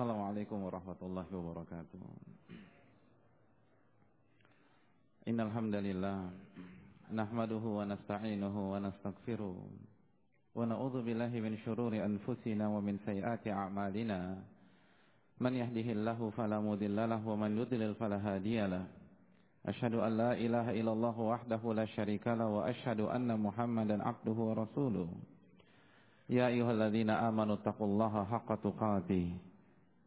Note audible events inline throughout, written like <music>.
Assalamualaikum warahmatullahi wabarakatuh. Innal hamdalillah nahmaduhu wa nasta'inuhu wa nastaghfiruh wa na'udzu billahi min shururi anfusina wa min sayyiati a'malina. Man yahdihillahu fala mudilla lahu wa man yudlil fala hadiyalah. Ashhadu an la ilaha illallah wahdahu la syarika lahu wa ashhadu anna Muhammadan abduhu wa rasuluh. Ya ayyuhalladzina amanu taqullaha haqqa tuqatih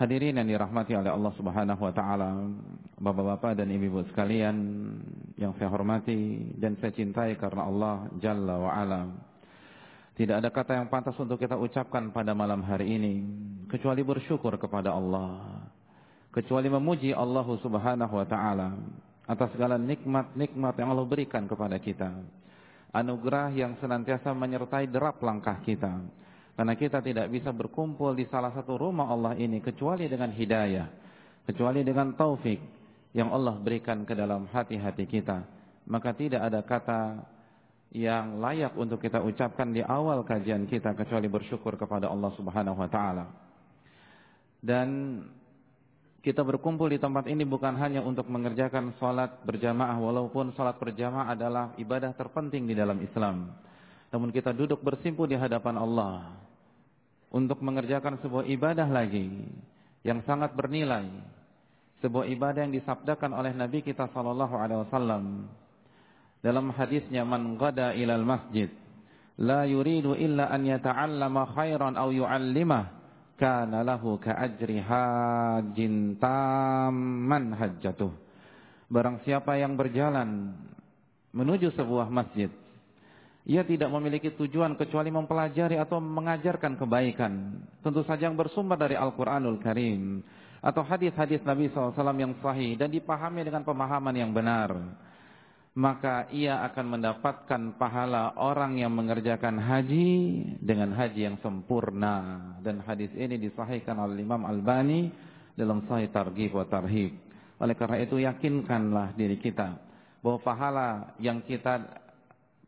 Hadirin yang dirahmati oleh Allah Subhanahu wa taala, Bapak-bapak dan Ibu-ibu sekalian yang saya hormati dan saya cintai karena Allah Jalla wa ala. Tidak ada kata yang pantas untuk kita ucapkan pada malam hari ini kecuali bersyukur kepada Allah. Kecuali memuji Allah Subhanahu wa taala atas segala nikmat-nikmat yang Allah berikan kepada kita. Anugerah yang senantiasa menyertai derap langkah kita karena kita tidak bisa berkumpul di salah satu rumah Allah ini kecuali dengan hidayah, kecuali dengan taufik yang Allah berikan ke dalam hati-hati kita. Maka tidak ada kata yang layak untuk kita ucapkan di awal kajian kita kecuali bersyukur kepada Allah Subhanahu wa taala. Dan kita berkumpul di tempat ini bukan hanya untuk mengerjakan salat berjamaah walaupun salat berjamaah adalah ibadah terpenting di dalam Islam. Namun kita duduk bersimpu di hadapan Allah untuk mengerjakan sebuah ibadah lagi yang sangat bernilai. Sebuah ibadah yang disabdakan oleh Nabi kita sallallahu alaihi wasallam dalam hadisnya man ghada ilal masjid la yuridu illa an yata'allama khairan aw yu'allimah kana lahu ka ajri hajjin tamman hajjatuh. Barang siapa yang berjalan menuju sebuah masjid ia tidak memiliki tujuan kecuali mempelajari atau mengajarkan kebaikan. Tentu saja yang bersumber dari Al-Quranul Karim. Atau hadis-hadis Nabi SAW yang sahih dan dipahami dengan pemahaman yang benar. Maka ia akan mendapatkan pahala orang yang mengerjakan haji dengan haji yang sempurna. Dan hadis ini disahihkan oleh Imam Al-Bani dalam sahih targhib wa tarhib. Oleh karena itu yakinkanlah diri kita bahwa pahala yang kita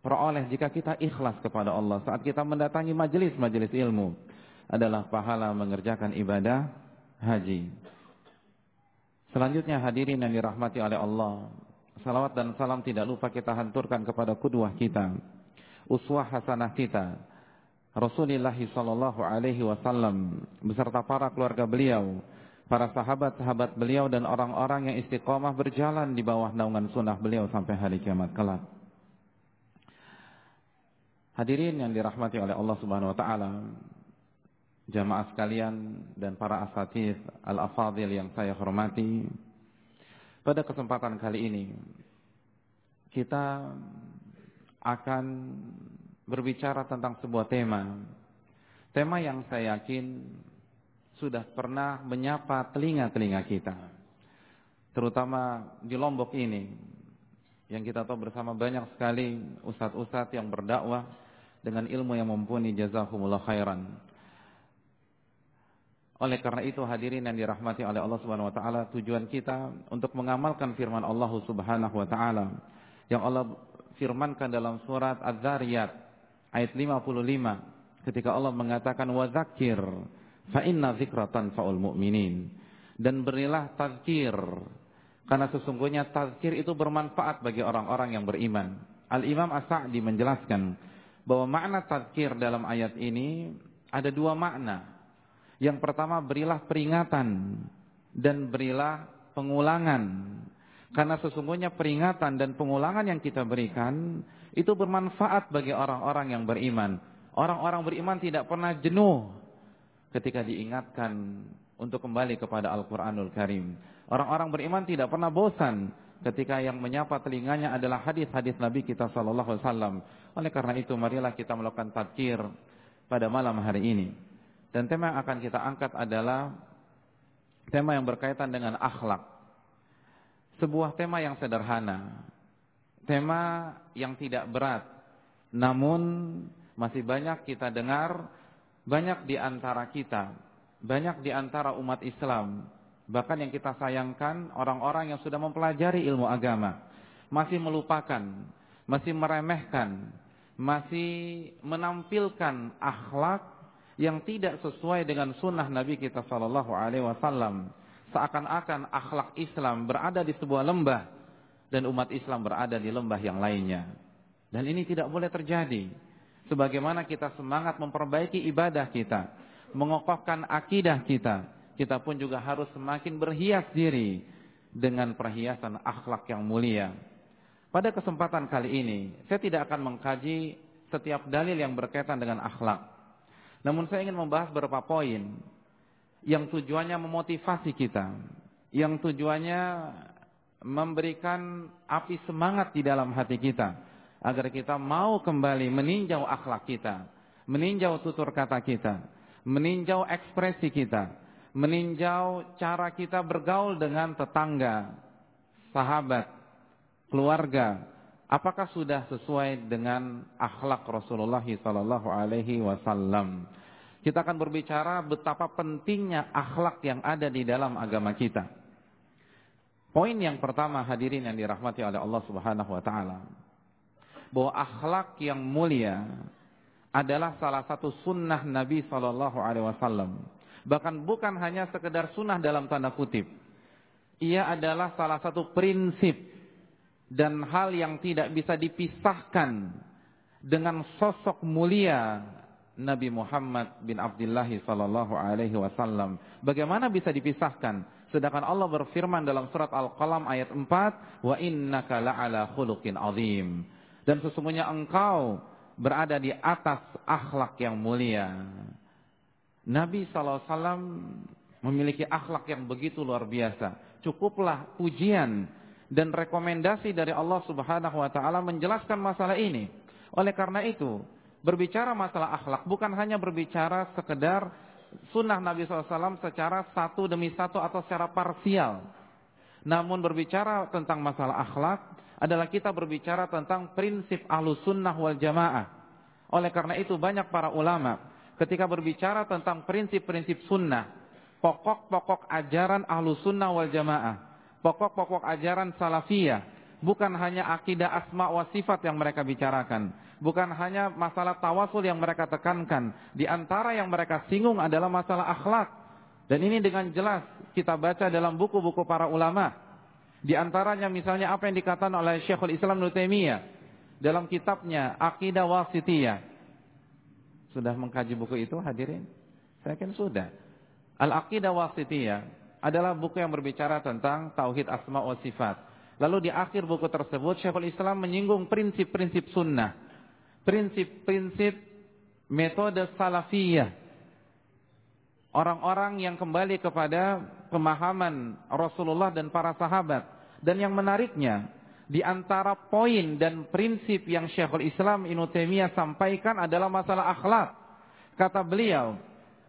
peroleh jika kita ikhlas kepada Allah saat kita mendatangi majelis-majelis ilmu adalah pahala mengerjakan ibadah haji. Selanjutnya hadirin yang dirahmati oleh Allah, salawat dan salam tidak lupa kita hanturkan kepada kudwah kita, uswah hasanah kita, Rasulullah sallallahu alaihi wasallam beserta para keluarga beliau, para sahabat-sahabat beliau dan orang-orang yang istiqomah berjalan di bawah naungan sunnah beliau sampai hari kiamat kelak. Hadirin yang dirahmati oleh Allah Subhanahu wa taala, jamaah sekalian dan para asatidz al-afadhil yang saya hormati. Pada kesempatan kali ini kita akan berbicara tentang sebuah tema. Tema yang saya yakin sudah pernah menyapa telinga-telinga kita. Terutama di Lombok ini yang kita tahu bersama banyak sekali ustadz-ustadz yang berdakwah dengan ilmu yang mumpuni jazakumullah khairan. Oleh karena itu hadirin yang dirahmati oleh Allah Subhanahu wa taala, tujuan kita untuk mengamalkan firman Allah Subhanahu wa taala yang Allah firmankan dalam surat Az-Zariyat ayat 55 ketika Allah mengatakan wa dzakir fa inna dzikratan faul mu'minin dan berilah tazkir karena sesungguhnya tazkir itu bermanfaat bagi orang-orang yang beriman. Al-Imam As-Sa'di menjelaskan bahwa makna tazkir dalam ayat ini ada dua makna. Yang pertama berilah peringatan dan berilah pengulangan. Karena sesungguhnya peringatan dan pengulangan yang kita berikan itu bermanfaat bagi orang-orang yang beriman. Orang-orang beriman tidak pernah jenuh ketika diingatkan untuk kembali kepada Al-Quranul Karim. Orang-orang beriman tidak pernah bosan ketika yang menyapa telinganya adalah hadis-hadis Nabi kita Sallallahu Alaihi Wasallam. Oleh karena itu, marilah kita melakukan tadkir pada malam hari ini. Dan tema yang akan kita angkat adalah tema yang berkaitan dengan akhlak. Sebuah tema yang sederhana, tema yang tidak berat, namun masih banyak kita dengar, banyak di antara kita, banyak di antara umat Islam, bahkan yang kita sayangkan orang-orang yang sudah mempelajari ilmu agama, masih melupakan, masih meremehkan, masih menampilkan akhlak yang tidak sesuai dengan sunnah Nabi kita Shallallahu Alaihi Wasallam. Seakan-akan akhlak Islam berada di sebuah lembah dan umat Islam berada di lembah yang lainnya. Dan ini tidak boleh terjadi. Sebagaimana kita semangat memperbaiki ibadah kita, mengokohkan akidah kita, kita pun juga harus semakin berhias diri dengan perhiasan akhlak yang mulia. Pada kesempatan kali ini, saya tidak akan mengkaji setiap dalil yang berkaitan dengan akhlak. Namun saya ingin membahas beberapa poin. Yang tujuannya memotivasi kita, yang tujuannya memberikan api semangat di dalam hati kita. Agar kita mau kembali meninjau akhlak kita, meninjau tutur kata kita, meninjau ekspresi kita, meninjau cara kita bergaul dengan tetangga, sahabat, keluarga. Apakah sudah sesuai dengan akhlak Rasulullah sallallahu alaihi wasallam? Kita akan berbicara betapa pentingnya akhlak yang ada di dalam agama kita. Poin yang pertama hadirin yang dirahmati oleh Allah Subhanahu wa taala bahwa akhlak yang mulia adalah salah satu sunnah Nabi Shallallahu Alaihi Wasallam. Bahkan bukan hanya sekedar sunnah dalam tanda kutip. Ia adalah salah satu prinsip dan hal yang tidak bisa dipisahkan dengan sosok mulia Nabi Muhammad bin Abdullah sallallahu alaihi wasallam. Bagaimana bisa dipisahkan? Sedangkan Allah berfirman dalam surat Al-Qalam ayat 4, "Wa innaka la'ala khuluqin azim." Dan sesungguhnya engkau berada di atas akhlak yang mulia. Nabi SAW memiliki akhlak yang begitu luar biasa. Cukuplah pujian dan rekomendasi dari Allah Subhanahu wa taala menjelaskan masalah ini. Oleh karena itu, berbicara masalah akhlak bukan hanya berbicara sekedar sunnah Nabi SAW secara satu demi satu atau secara parsial. Namun berbicara tentang masalah akhlak adalah kita berbicara tentang prinsip ahlus sunnah wal jamaah. Oleh karena itu banyak para ulama ketika berbicara tentang prinsip-prinsip sunnah, pokok-pokok ajaran ahlus sunnah wal jamaah, pokok-pokok ajaran salafiyah, bukan hanya akidah asma wa sifat yang mereka bicarakan, bukan hanya masalah tawasul yang mereka tekankan, di antara yang mereka singgung adalah masalah akhlak. Dan ini dengan jelas kita baca dalam buku-buku para ulama di antaranya misalnya apa yang dikatakan oleh Syekhul Islam Ibnu Taimiyah dalam kitabnya Aqidah Wasitiyah. Sudah mengkaji buku itu hadirin? Saya kan sudah. Al-Aqidah Wasitiyah adalah buku yang berbicara tentang tauhid asma wa sifat. Lalu di akhir buku tersebut Syekhul Islam menyinggung prinsip-prinsip sunnah. Prinsip-prinsip metode salafiyah. Orang-orang yang kembali kepada pemahaman Rasulullah dan para sahabat. Dan yang menariknya, di antara poin dan prinsip yang Syekhul Islam Ibnu Taimiyah sampaikan adalah masalah akhlak. Kata beliau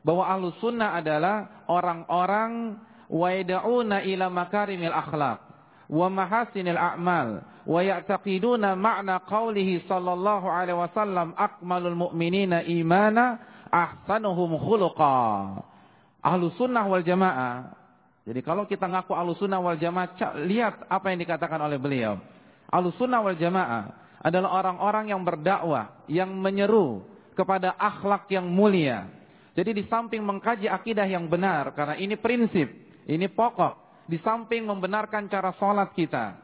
bahwa ahlu sunnah adalah orang-orang waida'una ila makarimil akhlak wa mahasinil a'mal wa ya'taqiduna ma'na qawlihi sallallahu alaihi wasallam akmalul mu'minina imana ahsanuhum khuluqa. Ahlu sunnah wal jamaah jadi kalau kita ngaku alusunah wal jamaah, lihat apa yang dikatakan oleh beliau. Alusunah wal jamaah adalah orang-orang yang berdakwah, yang menyeru kepada akhlak yang mulia. Jadi di samping mengkaji akidah yang benar, karena ini prinsip, ini pokok. Di samping membenarkan cara sholat kita,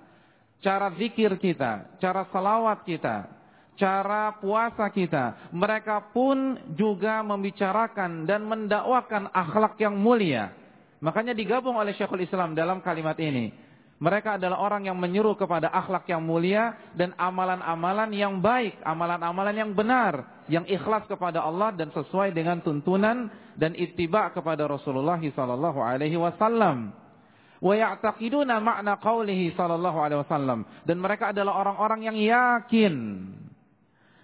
cara zikir kita, cara salawat kita, cara puasa kita. Mereka pun juga membicarakan dan mendakwakan akhlak yang mulia. Makanya digabung oleh Syekhul Islam dalam kalimat ini. Mereka adalah orang yang menyuruh kepada akhlak yang mulia dan amalan-amalan yang baik, amalan-amalan yang benar, yang ikhlas kepada Allah dan sesuai dengan tuntunan dan ittiba kepada Rasulullah sallallahu alaihi wasallam. Wa ya'taqiduna makna qaulihi sallallahu alaihi wasallam dan mereka adalah orang-orang yang yakin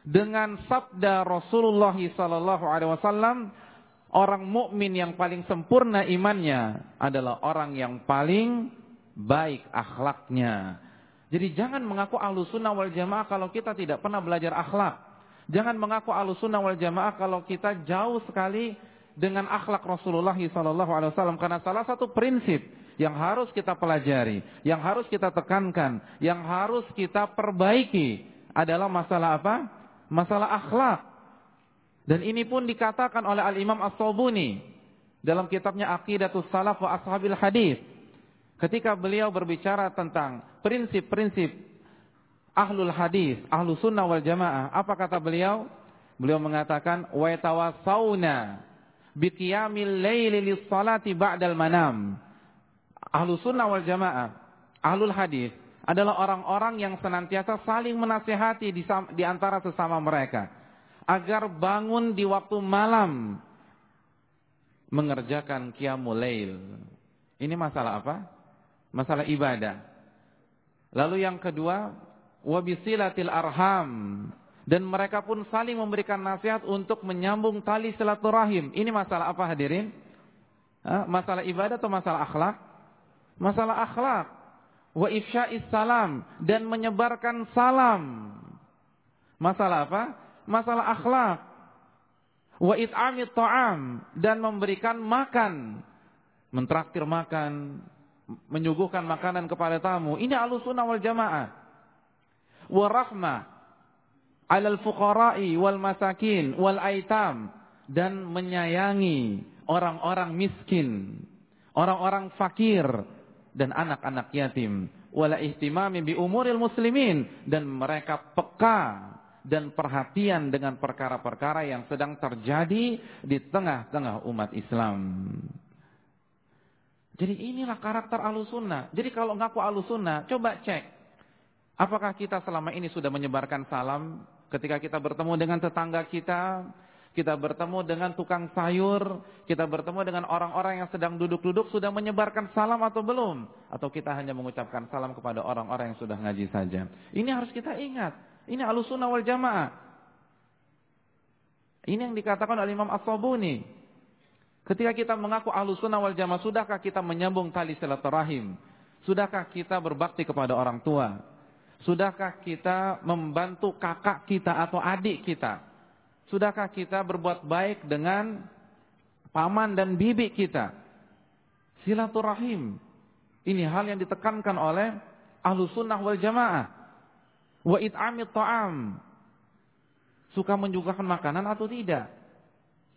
dengan sabda Rasulullah sallallahu alaihi wasallam orang mukmin yang paling sempurna imannya adalah orang yang paling baik akhlaknya. Jadi jangan mengaku ahlu sunnah wal jamaah kalau kita tidak pernah belajar akhlak. Jangan mengaku ahlu sunnah wal jamaah kalau kita jauh sekali dengan akhlak Rasulullah SAW. Karena salah satu prinsip yang harus kita pelajari, yang harus kita tekankan, yang harus kita perbaiki adalah masalah apa? Masalah akhlak. Dan ini pun dikatakan oleh Al-Imam As-Sobuni dalam kitabnya Aqidatus Salaf wa Ashabil Hadis Ketika beliau berbicara tentang prinsip-prinsip ahlul hadis, ahlu sunnah wal jamaah, apa kata beliau? Beliau mengatakan, wa yatawassauna biqiyamil laili lis-salati ba'dal manam. Ahlu sunnah wal jamaah, ahlul hadis adalah orang-orang yang senantiasa saling menasihati di antara sesama mereka agar bangun di waktu malam mengerjakan qiyamul lail. Ini masalah apa? masalah ibadah. Lalu yang kedua, wabisilatil arham dan mereka pun saling memberikan nasihat untuk menyambung tali silaturahim. Ini masalah apa hadirin? Masalah ibadah atau masalah akhlak? Masalah akhlak. Wa ifsya'is salam dan menyebarkan salam. Masalah apa? Masalah akhlak. Wa it'amit ta'am dan memberikan makan. Mentraktir makan, menyuguhkan makanan kepada tamu. Ini alusunah wal jamaah. Warahmah alal fuqara'i wal masakin wal aitam dan menyayangi orang-orang miskin, orang-orang fakir dan anak-anak yatim. Wala ihtimami bi umuril muslimin dan mereka peka dan perhatian dengan perkara-perkara yang sedang terjadi di tengah-tengah umat Islam. Jadi inilah karakter alusunnah. Jadi kalau ngaku alusunnah, coba cek. Apakah kita selama ini sudah menyebarkan salam ketika kita bertemu dengan tetangga kita, kita bertemu dengan tukang sayur, kita bertemu dengan orang-orang yang sedang duduk-duduk, sudah menyebarkan salam atau belum? Atau kita hanya mengucapkan salam kepada orang-orang yang sudah ngaji saja. Ini harus kita ingat. Ini alusunnah wal jamaah. Ini yang dikatakan oleh Imam As-Sabuni. Ketika kita mengaku ahlu sunnah wal jamaah, sudahkah kita menyambung tali silaturahim? Sudahkah kita berbakti kepada orang tua? Sudahkah kita membantu kakak kita atau adik kita? Sudahkah kita berbuat baik dengan paman dan bibi kita? Silaturahim. Ini hal yang ditekankan oleh ahlu sunnah wal jamaah. Wa it'amit ta'am. Suka menjugakan makanan atau tidak?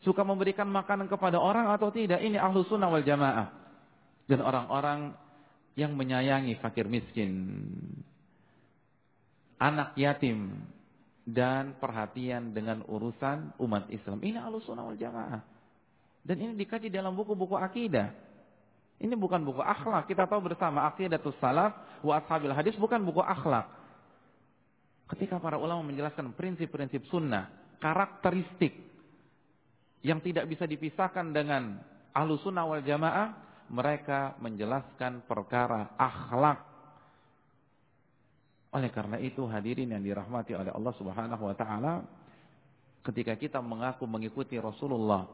Suka memberikan makanan kepada orang atau tidak? Ini ahlu sunnah wal jamaah. Dan orang-orang yang menyayangi fakir miskin. Anak yatim. Dan perhatian dengan urusan umat Islam. Ini ahlu sunnah wal jamaah. Dan ini dikaji dalam buku-buku akidah. Ini bukan buku akhlak. Kita tahu bersama akidatus salaf wa ashabil hadis bukan buku akhlak. Ketika para ulama menjelaskan prinsip-prinsip sunnah, karakteristik yang tidak bisa dipisahkan dengan ahlu sunnah wal jamaah, mereka menjelaskan perkara akhlak. Oleh karena itu hadirin yang dirahmati oleh Allah subhanahu wa ta'ala, ketika kita mengaku mengikuti Rasulullah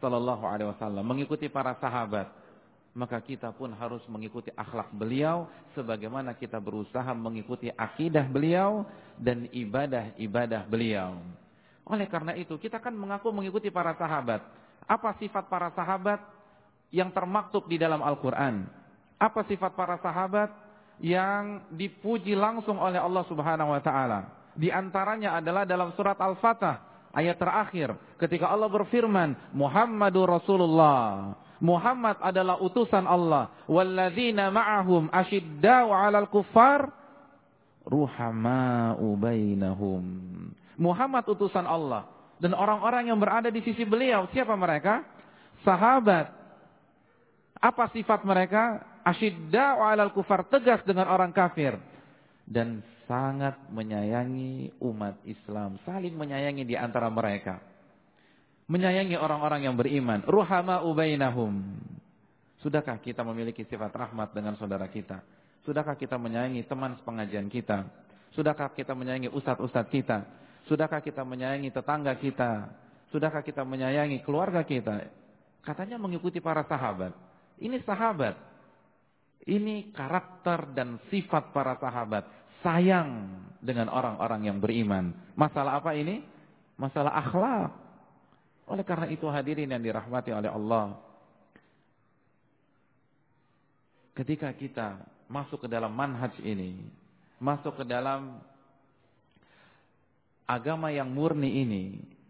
sallallahu alaihi wasallam, mengikuti para sahabat, maka kita pun harus mengikuti akhlak beliau sebagaimana kita berusaha mengikuti akidah beliau dan ibadah-ibadah beliau. Oleh karena itu, kita kan mengaku mengikuti para sahabat. Apa sifat para sahabat yang termaktub di dalam Al-Quran? Apa sifat para sahabat yang dipuji langsung oleh Allah Subhanahu wa taala? Di antaranya adalah dalam surat Al-Fatah ayat terakhir ketika Allah berfirman, Muhammadur Rasulullah. Muhammad adalah utusan Allah. Walladzina ma'ahum asyiddau 'alal kuffar ruhama'u bainahum. Muhammad utusan Allah. Dan orang-orang yang berada di sisi beliau, siapa mereka? Sahabat. Apa sifat mereka? Asyidda'u 'alal kufar, tegas dengan orang kafir dan sangat menyayangi umat Islam, saling menyayangi di antara mereka. Menyayangi orang-orang yang beriman, ruhama ubainahum. Sudahkah kita memiliki sifat rahmat dengan saudara kita? Sudahkah kita menyayangi teman sepengajian kita? Sudahkah kita menyayangi ustadz-ustadz kita? Sudahkah kita menyayangi tetangga kita? Sudahkah kita menyayangi keluarga kita? Katanya mengikuti para sahabat. Ini sahabat. Ini karakter dan sifat para sahabat. Sayang dengan orang-orang yang beriman. Masalah apa ini? Masalah akhlak. Oleh karena itu hadirin yang dirahmati oleh Allah. Ketika kita masuk ke dalam manhaj ini. Masuk ke dalam agama yang murni ini.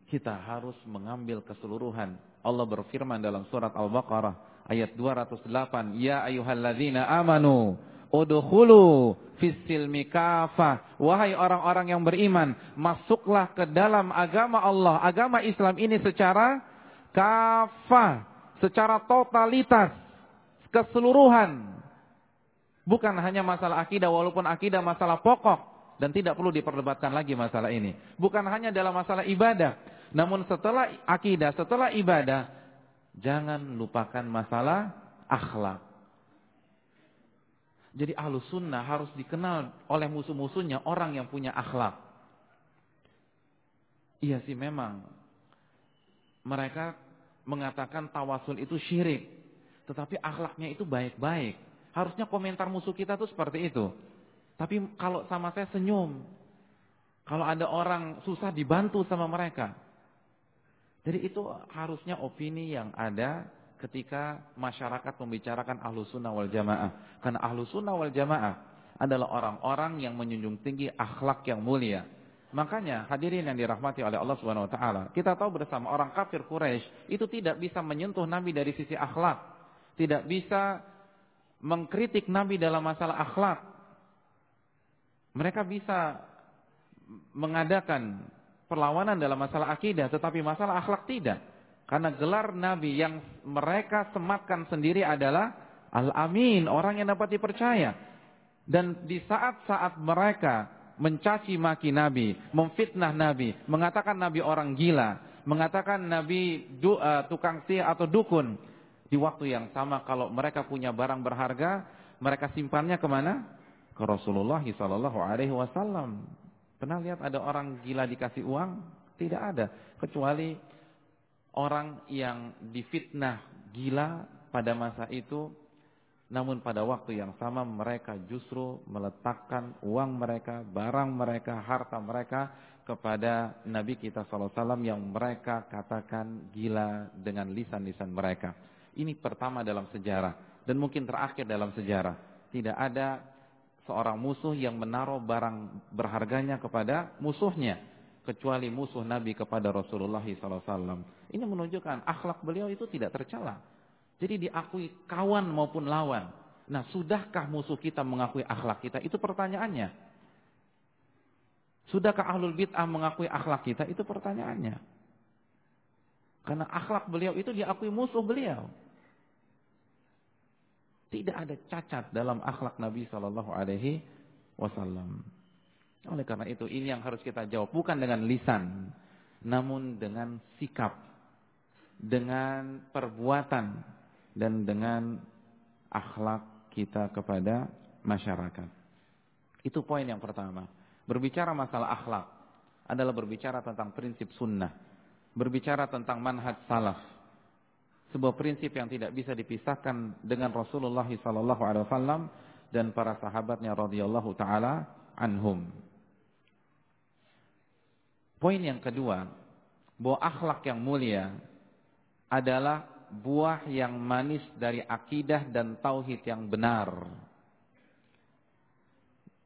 Kita harus mengambil keseluruhan. Allah berfirman dalam surat Al-Baqarah ayat 208 ya ayyuhalladzina amanu udkhulu fissilmi kafah. Wahai orang-orang yang beriman masuklah ke dalam agama Allah. Agama Islam ini secara kafah secara totalitas keseluruhan. Bukan hanya masalah akidah walaupun akidah masalah pokok dan tidak perlu diperdebatkan lagi masalah ini. Bukan hanya dalam masalah ibadah namun setelah akidah setelah ibadah Jangan lupakan masalah akhlak. Jadi ahlus sunnah harus dikenal oleh musuh-musuhnya orang yang punya akhlak. Iya sih memang. Mereka mengatakan tawasul itu syirik. Tetapi akhlaknya itu baik-baik. Harusnya komentar musuh kita tuh seperti itu. Tapi kalau sama saya senyum. Kalau ada orang susah dibantu sama mereka. Jadi itu harusnya opini yang ada ketika masyarakat membicarakan ahlu sunnah wal jamaah. Karena ahlu sunnah wal jamaah adalah orang-orang yang menjunjung tinggi akhlak yang mulia. Makanya hadirin yang dirahmati oleh Allah Subhanahu wa taala, kita tahu bersama orang kafir Quraisy itu tidak bisa menyentuh Nabi dari sisi akhlak. Tidak bisa mengkritik Nabi dalam masalah akhlak. Mereka bisa mengadakan perlawanan dalam masalah akidah, tetapi masalah akhlak tidak. Karena gelar Nabi yang mereka sematkan sendiri adalah Al-Amin, orang yang dapat dipercaya. Dan di saat-saat mereka mencaci maki Nabi, memfitnah Nabi, mengatakan Nabi orang gila, mengatakan Nabi du, uh, tukang sihir atau dukun. Di waktu yang sama kalau mereka punya barang berharga, mereka simpannya ke mana? Ke Rasulullah SAW. Pernah lihat ada orang gila dikasih uang? Tidak ada. Kecuali orang yang difitnah gila pada masa itu. Namun pada waktu yang sama mereka justru meletakkan uang mereka, barang mereka, harta mereka kepada Nabi kita SAW yang mereka katakan gila dengan lisan-lisan mereka. Ini pertama dalam sejarah dan mungkin terakhir dalam sejarah. Tidak ada seorang musuh yang menaruh barang berharganya kepada musuhnya kecuali musuh Nabi kepada Rasulullah SAW. Ini menunjukkan akhlak beliau itu tidak tercela. Jadi diakui kawan maupun lawan. Nah, sudahkah musuh kita mengakui akhlak kita? Itu pertanyaannya. Sudahkah ahlul bid'ah mengakui akhlak kita? Itu pertanyaannya. Karena akhlak beliau itu diakui musuh beliau. Tidak ada cacat dalam akhlak Nabi Shallallahu Alaihi Wasallam. Oleh karena itu ini yang harus kita jawab bukan dengan lisan, namun dengan sikap, dengan perbuatan dan dengan akhlak kita kepada masyarakat. Itu poin yang pertama. Berbicara masalah akhlak adalah berbicara tentang prinsip sunnah, berbicara tentang manhaj salaf sebuah prinsip yang tidak bisa dipisahkan dengan Rasulullah wasallam dan para sahabatnya radhiyallahu taala anhum. Poin yang kedua, bahwa akhlak yang mulia adalah buah yang manis dari akidah dan tauhid yang benar.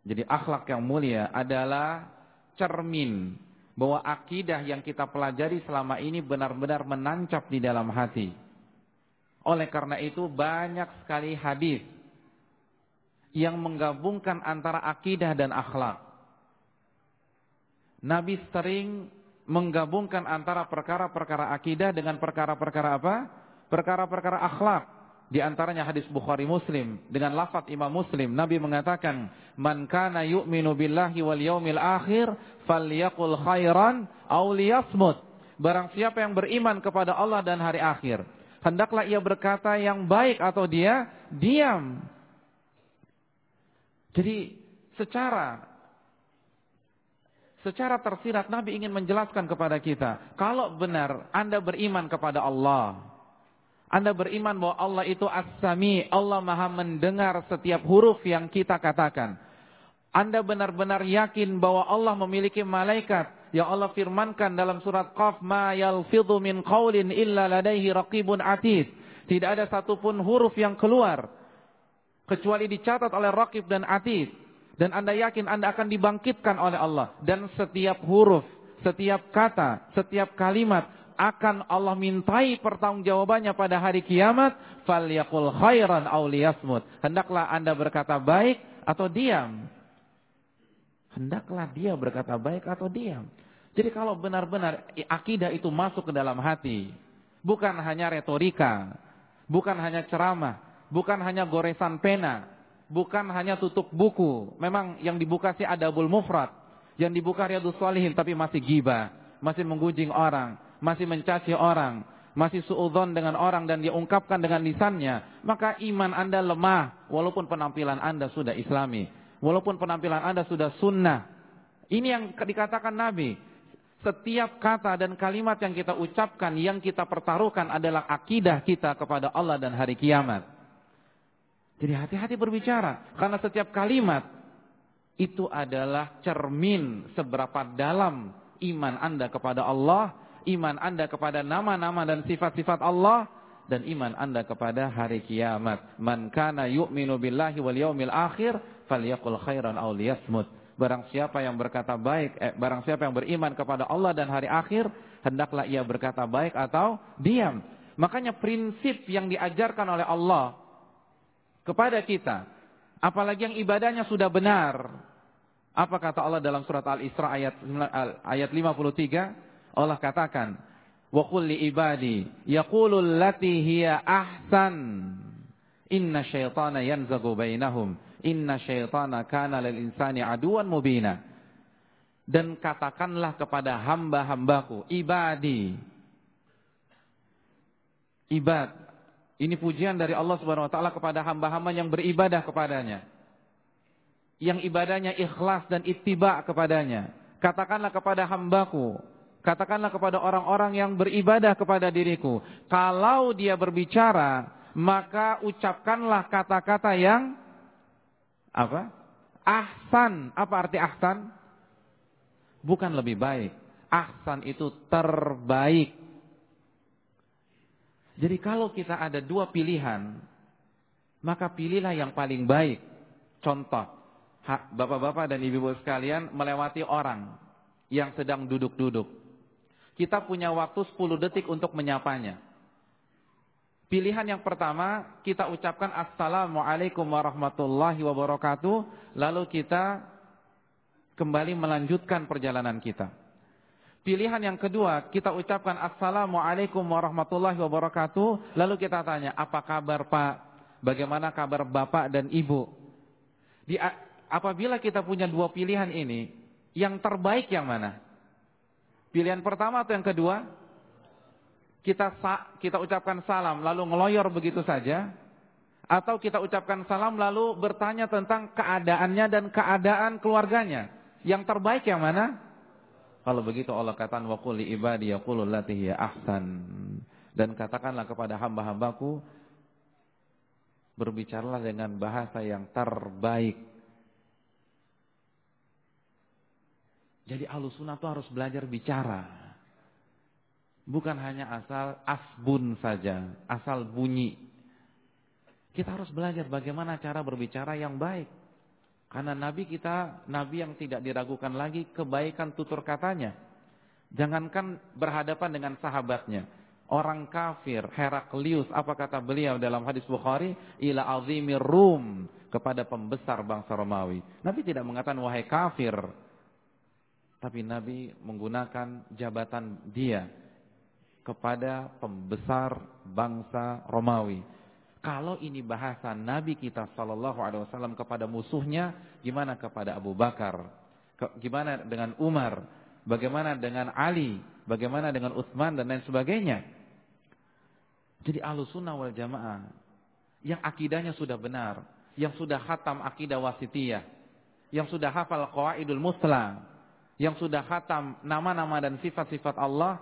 Jadi akhlak yang mulia adalah cermin bahwa akidah yang kita pelajari selama ini benar-benar menancap di dalam hati. Oleh karena itu banyak sekali hadis yang menggabungkan antara akidah dan akhlak. Nabi sering menggabungkan antara perkara-perkara akidah dengan perkara-perkara apa? Perkara-perkara akhlak. Di antaranya hadis Bukhari Muslim dengan lafaz Imam Muslim Nabi mengatakan man kana yu'minu billahi wal yaumil akhir falyaqul khairan aw liyasmut. Barang siapa yang beriman kepada Allah dan hari akhir, hendaklah ia berkata yang baik atau dia diam. Jadi secara secara tersirat Nabi ingin menjelaskan kepada kita, kalau benar Anda beriman kepada Allah, anda beriman bahwa Allah itu as-sami, Allah maha mendengar setiap huruf yang kita katakan. Anda benar-benar yakin bahwa Allah memiliki malaikat yang Allah firmankan dalam surat Qaf, "Ma yalfidhu min qawlin illa ladaihi raqibun atid." Tidak ada satupun huruf yang keluar kecuali dicatat oleh raqib dan atid. Dan Anda yakin Anda akan dibangkitkan oleh Allah dan setiap huruf, setiap kata, setiap kalimat akan Allah mintai pertanggungjawabannya pada hari kiamat, falyaqul khairan aw liyasmut. Hendaklah Anda berkata baik atau diam. Hendaklah dia berkata baik atau diam. Jadi kalau benar-benar akidah itu masuk ke dalam hati, bukan hanya retorika, bukan hanya ceramah, bukan hanya goresan pena, bukan hanya tutup buku. Memang yang dibuka sih adabul mufrad, yang dibuka riyadus salihin tapi masih gibah, masih menggunjing orang, masih mencaci orang, masih suudzon dengan orang dan dia ungkapkan dengan lisannya, maka iman Anda lemah walaupun penampilan Anda sudah islami, walaupun penampilan Anda sudah sunnah. Ini yang dikatakan Nabi. Setiap kata dan kalimat yang kita ucapkan, yang kita pertaruhkan adalah akidah kita kepada Allah dan hari kiamat. Jadi hati-hati berbicara. Karena setiap kalimat itu adalah cermin seberapa dalam iman Anda kepada Allah iman Anda kepada nama-nama dan sifat-sifat Allah dan iman Anda kepada hari kiamat. Man kana yu'minu billahi wal yaumil akhir falyaqul khairan aw liyasmut. Barang siapa yang berkata baik, eh, barang siapa yang beriman kepada Allah dan hari akhir, hendaklah ia berkata baik atau diam. Makanya prinsip yang diajarkan oleh Allah kepada kita, apalagi yang ibadahnya sudah benar. Apa kata Allah dalam surat Al-Isra ayat ayat 53? Allah katakan, "Wa qul li ibadi yaqulu allati hiya ahsan. Inna syaitana yanzagu bainahum. Inna syaitana kana lil insani aduan mubina." Dan katakanlah kepada hamba-hambaku, ibadi. Ibad. Ini pujian dari Allah Subhanahu wa taala kepada hamba-hamba yang beribadah kepadanya. Yang ibadahnya ikhlas dan ittiba kepadanya. Katakanlah kepada hambaku, Katakanlah kepada orang-orang yang beribadah kepada diriku. Kalau dia berbicara, maka ucapkanlah kata-kata yang apa? Ahsan. Apa arti ahsan? Bukan lebih baik. Ahsan itu terbaik. Jadi kalau kita ada dua pilihan, maka pilihlah yang paling baik. Contoh, bapak-bapak dan ibu-ibu sekalian melewati orang yang sedang duduk-duduk kita punya waktu 10 detik untuk menyapanya. Pilihan yang pertama, kita ucapkan Assalamualaikum warahmatullahi wabarakatuh. Lalu kita kembali melanjutkan perjalanan kita. Pilihan yang kedua, kita ucapkan Assalamualaikum warahmatullahi wabarakatuh. Lalu kita tanya, apa kabar Pak? Bagaimana kabar Bapak dan Ibu? Di, apabila kita punya dua pilihan ini, yang terbaik yang mana? Pilihan pertama atau yang kedua? Kita kita ucapkan salam lalu ngeloyor begitu saja atau kita ucapkan salam lalu bertanya tentang keadaannya dan keadaan keluarganya. Yang terbaik yang mana? Kalau begitu Allah katakan wa qul li ibadi yaqulu allati ahsan. Dan katakanlah kepada hamba-hambaku berbicaralah dengan bahasa yang terbaik. Jadi alusunah itu harus belajar bicara. Bukan hanya asal asbun saja, asal bunyi. Kita harus belajar bagaimana cara berbicara yang baik. Karena Nabi kita, Nabi yang tidak diragukan lagi kebaikan tutur katanya. Jangankan berhadapan dengan sahabatnya. Orang kafir, Heraklius, apa kata beliau dalam hadis Bukhari? Ila azimir rum, kepada pembesar bangsa Romawi. Nabi tidak mengatakan wahai kafir. Tapi Nabi menggunakan jabatan dia kepada pembesar bangsa Romawi. Kalau ini bahasa Nabi kita Shallallahu Alaihi Wasallam kepada musuhnya, gimana kepada Abu Bakar? Gimana dengan Umar? Bagaimana dengan Ali? Bagaimana dengan Utsman dan lain sebagainya? Jadi sunnah wal jamaah yang akidahnya sudah benar, yang sudah khatam akidah wasitiyah, yang sudah hafal qawaidul musla, yang sudah khatam nama-nama dan sifat-sifat Allah,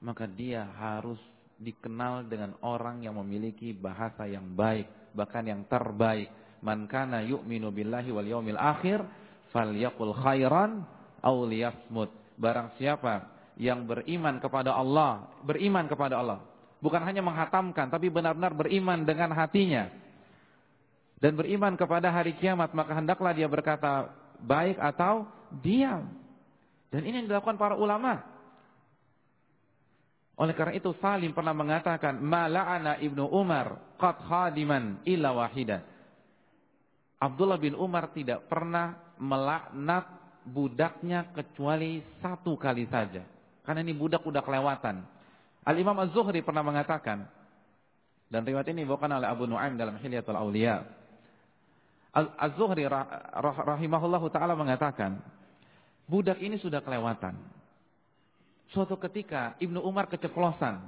maka dia harus dikenal dengan orang yang memiliki bahasa yang baik, bahkan yang terbaik. Man kana yu'minu billahi wal yawmil akhir falyaqul khairan aw liyasmut. Barang siapa yang beriman kepada Allah, beriman kepada Allah, bukan hanya menghatamkan tapi benar-benar beriman dengan hatinya dan beriman kepada hari kiamat, maka hendaklah dia berkata baik atau diam. Dan ini yang dilakukan para ulama. Oleh karena itu Salim pernah mengatakan, "Mala'ana Ibnu Umar qad khadiman illa wahida." Abdullah bin Umar tidak pernah melaknat budaknya kecuali satu kali saja. Karena ini budak udah kelewatan. Al-Imam Az-Zuhri pernah mengatakan dan riwayat ini dibawakan oleh Abu Nuaim dalam Hilyatul Auliya. Az-Zuhri rahimahullahu taala mengatakan, budak ini sudah kelewatan. Suatu ketika Ibnu Umar keceplosan.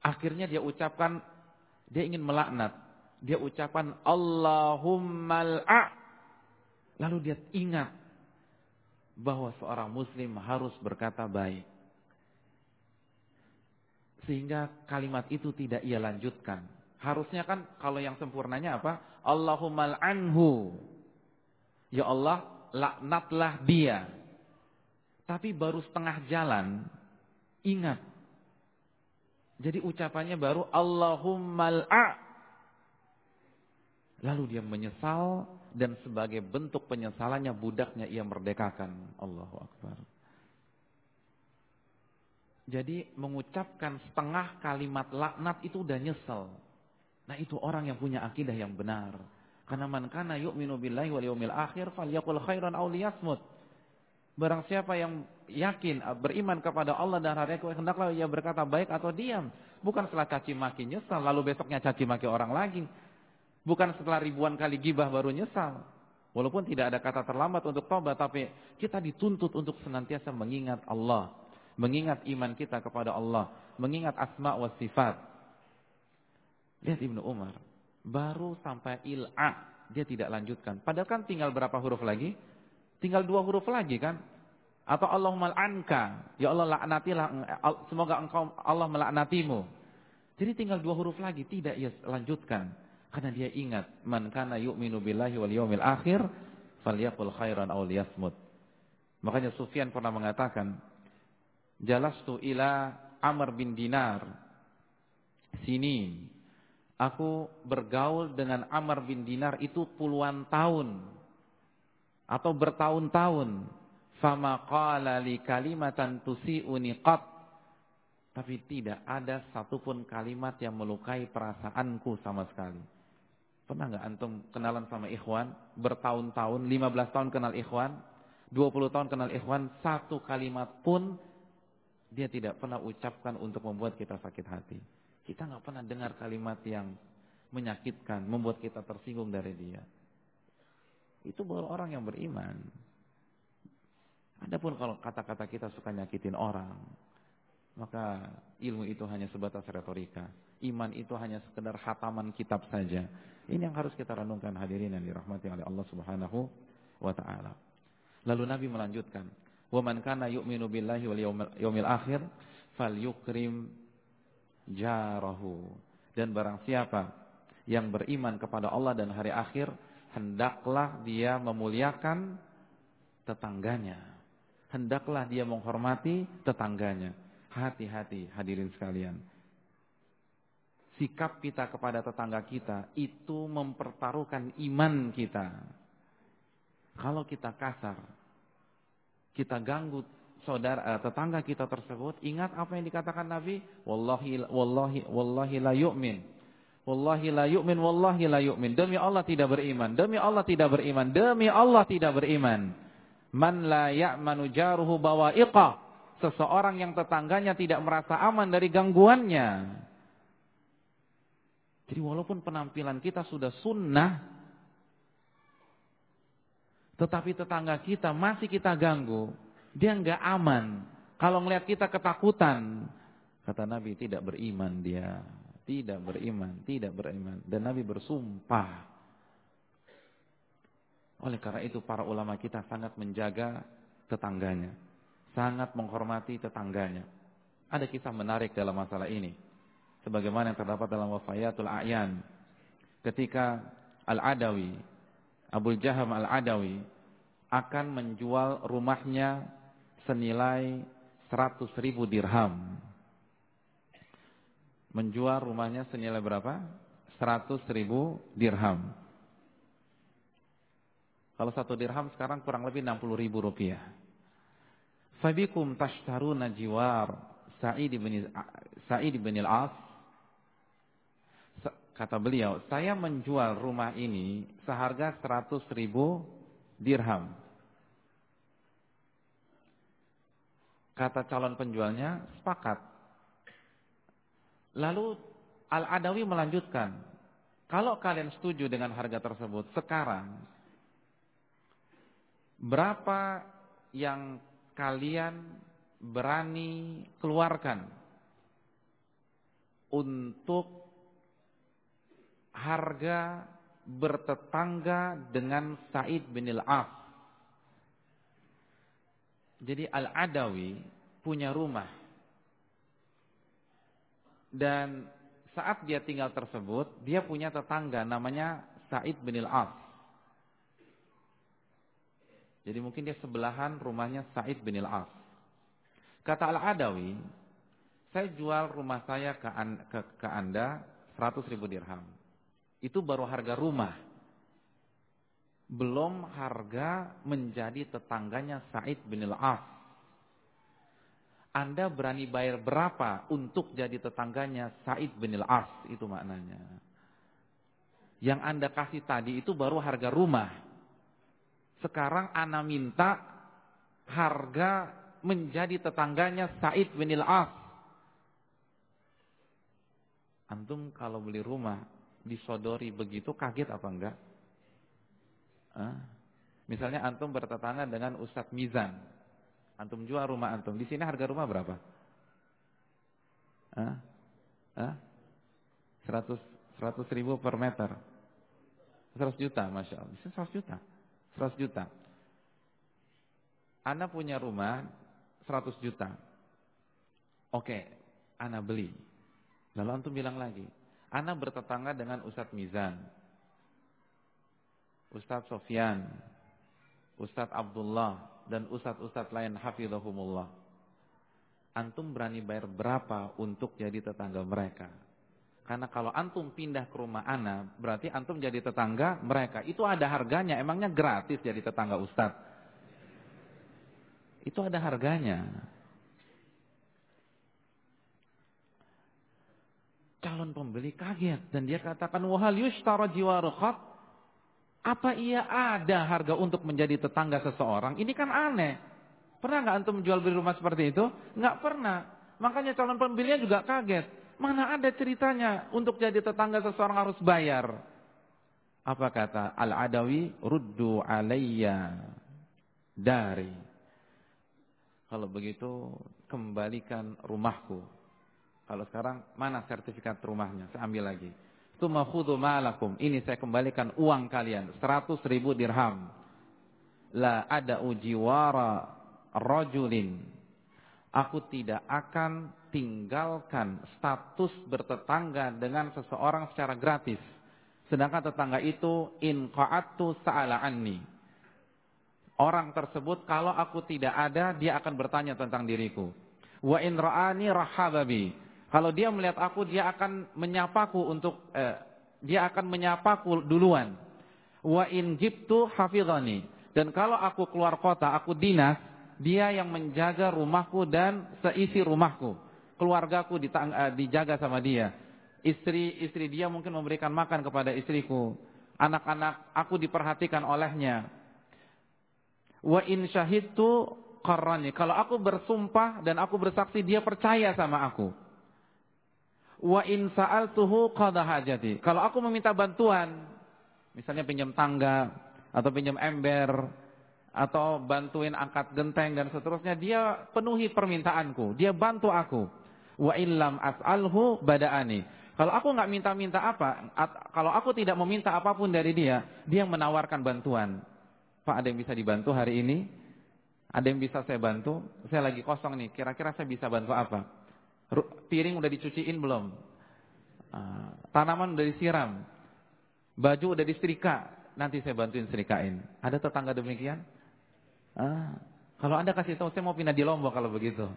Akhirnya dia ucapkan, dia ingin melaknat. Dia ucapkan Allahumma la'a. Lalu dia ingat bahwa seorang muslim harus berkata baik. Sehingga kalimat itu tidak ia lanjutkan. Harusnya kan kalau yang sempurnanya apa? Allahumma anhu. Ya Allah, laknatlah dia. Tapi baru setengah jalan, ingat. Jadi ucapannya baru Allahumma la'a. Lalu dia menyesal dan sebagai bentuk penyesalannya budaknya ia merdekakan. Allahu Akbar. Jadi mengucapkan setengah kalimat laknat itu udah nyesel. Nah itu orang yang punya akidah yang benar. Karena man kana yu'minu billahi wal yawmil akhir falyaqul khairan aw liyasmut. Barang siapa yang yakin ah, beriman kepada Allah dan hari akhir hendaklah ia berkata baik atau diam, bukan setelah caci maki nyesal lalu besoknya caci maki orang lagi. Bukan setelah ribuan kali gibah baru nyesal. Walaupun tidak ada kata terlambat untuk tobat tapi kita dituntut untuk senantiasa mengingat Allah, mengingat iman kita kepada Allah, mengingat asma wa sifat. Lihat Ibnu Umar, baru sampai il'a dia tidak lanjutkan. Padahal kan tinggal berapa huruf lagi? Tinggal dua huruf lagi kan? Atau Allahumma anka. Ya Allah laknatilah. Semoga engkau Allah melaknatimu. Jadi tinggal dua huruf lagi. Tidak ia lanjutkan. Karena dia ingat. Man kana yu'minu billahi wal yawmil akhir. Falyakul khairan aw liyasmut. Makanya Sufyan pernah mengatakan. Jalastu ila Amr bin Dinar. Sini. Aku bergaul dengan Amr bin Dinar itu puluhan tahun atau bertahun-tahun fama qala li kalimatan tusi'uni qat tapi tidak ada satupun kalimat yang melukai perasaanku sama sekali. Pernah nggak antum kenalan sama ikhwan bertahun-tahun, 15 tahun kenal ikhwan, 20 tahun kenal ikhwan, satu kalimat pun dia tidak pernah ucapkan untuk membuat kita sakit hati. Kita nggak pernah dengar kalimat yang menyakitkan, membuat kita tersinggung dari dia. Itu baru orang yang beriman. Adapun kalau kata-kata kita suka nyakitin orang, maka ilmu itu hanya sebatas retorika. Iman itu hanya sekedar hataman kitab saja. Ini yang harus kita renungkan hadirin yang dirahmati oleh Allah Subhanahu wa taala. Lalu Nabi melanjutkan, "Wa man kana yu'minu billahi wal yawmil akhir falyukrim jarahu." Dan barang siapa yang beriman kepada Allah dan hari akhir, hendaklah dia memuliakan tetangganya. Hendaklah dia menghormati tetangganya. Hati-hati hadirin sekalian. Sikap kita kepada tetangga kita itu mempertaruhkan iman kita. Kalau kita kasar, kita ganggu saudara eh, tetangga kita tersebut, ingat apa yang dikatakan Nabi, wallahi wallahi wallahi la yu'min Wallahi la yu'min, wallahi la yu'min. Demi Allah tidak beriman. Demi Allah tidak beriman. Demi Allah tidak beriman. Man la ya'manu jaruhu bawa'iqah. Seseorang yang tetangganya tidak merasa aman dari gangguannya. Jadi walaupun penampilan kita sudah sunnah, tetapi tetangga kita masih kita ganggu, dia nggak aman. Kalau ngelihat kita ketakutan, kata Nabi tidak beriman dia, tidak beriman, tidak beriman. Dan Nabi bersumpah. Oleh karena itu para ulama kita sangat menjaga tetangganya, sangat menghormati tetangganya. Ada kisah menarik dalam masalah ini. Sebagaimana yang terdapat dalam Wafayatul A'yan. Ketika Al-Adawi Abu Jaham Al-Adawi akan menjual rumahnya senilai 100 ribu dirham. Menjual rumahnya senilai berapa? 100 ribu dirham. Kalau satu dirham sekarang kurang lebih 60 ribu rupiah. Fabikum tashtaruna jiwar Sa'id bin al-As Kata beliau, saya menjual rumah ini seharga 100 ribu dirham. Kata calon penjualnya, sepakat. Lalu Al-Adawi melanjutkan, kalau kalian setuju dengan harga tersebut sekarang, berapa yang kalian berani keluarkan untuk harga bertetangga dengan Said bin Al-Af. Jadi Al-Adawi punya rumah. Dan saat dia tinggal tersebut, dia punya tetangga namanya Said bin Al-Af. Jadi mungkin dia sebelahan rumahnya Said bin Al-Af. Kata Al-Adawi, saya jual rumah saya ke, ke, ke Anda 100 ribu dirham. Itu baru harga rumah. Belum harga menjadi tetangganya Said bin Al-As. Anda berani bayar berapa untuk jadi tetangganya Said bin Al-As? Itu maknanya. Yang Anda kasih tadi itu baru harga rumah. Sekarang Anda minta harga menjadi tetangganya Said bin Al-As. Antum kalau beli rumah disodori begitu kaget apa enggak? Hah? Misalnya antum bertetangga dengan Ustadz Mizan. Antum jual rumah antum. Di sini harga rumah berapa? Hah? Hah? 100, 100 ribu per meter. 100 juta, Masya Allah. 100 juta. 100 juta. Anda punya rumah 100 juta. Oke, Anda beli. Lalu antum bilang lagi, Ana bertetangga dengan Ustadz Mizan. Ustadz Sofyan. Ustadz Abdullah. Dan Ustadz-Ustadz lain hafizahumullah. Antum berani bayar berapa untuk jadi tetangga mereka? Karena kalau antum pindah ke rumah ana, berarti antum jadi tetangga mereka. Itu ada harganya, emangnya gratis jadi tetangga Ustadz. Itu ada harganya. Calon pembeli kaget dan dia katakan wahal yushtara jiwaru khat? Apa ia ada harga untuk menjadi tetangga seseorang? Ini kan aneh. Pernah nggak antum menjual beli rumah seperti itu? Nggak pernah. Makanya calon pembelinya juga kaget. Mana ada ceritanya untuk jadi tetangga seseorang harus bayar? Apa kata Al-Adawi? Ruddu alayya dari. Kalau begitu kembalikan rumahku. Kalau sekarang mana sertifikat rumahnya? Saya ambil lagi. Tsumma ma'alakum. Ini saya kembalikan uang kalian 100 ribu dirham. La ada ujiwara rajulin. Aku tidak akan tinggalkan status bertetangga dengan seseorang secara gratis. Sedangkan tetangga itu in qa'attu sa'ala anni. Orang tersebut kalau aku tidak ada dia akan bertanya tentang diriku. Wa in ra'ani rahababi. Kalau dia melihat aku, dia akan menyapaku untuk eh, dia akan menyapaku duluan. Wa in jibtu hafizani. Dan kalau aku keluar kota, aku dinas, dia yang menjaga rumahku dan seisi rumahku. Keluargaku eh, dijaga sama dia. Istri-istri dia mungkin memberikan makan kepada istriku. Anak-anak aku diperhatikan olehnya. Wa in syahidtu. Kalau aku bersumpah dan aku bersaksi, dia percaya sama aku. Wa in sa'altuhu qada hajati. Kalau aku meminta bantuan, misalnya pinjam tangga atau pinjam ember atau bantuin angkat genteng dan seterusnya, dia penuhi permintaanku, dia bantu aku. Wa illam as'alhu bada'ani. Kalau aku nggak minta-minta apa, kalau aku tidak meminta apa pun dari dia, dia yang menawarkan bantuan. Pak ada yang bisa dibantu hari ini? Ada yang bisa saya bantu? Saya lagi kosong nih, kira-kira saya bisa bantu apa? Piring udah dicuciin belum? Ah, tanaman udah disiram. Baju udah disetrika, nanti saya bantuin serikain. Ada tetangga demikian? Ah, kalau Anda kasih tahu saya mau pindah di Lombok kalau begitu.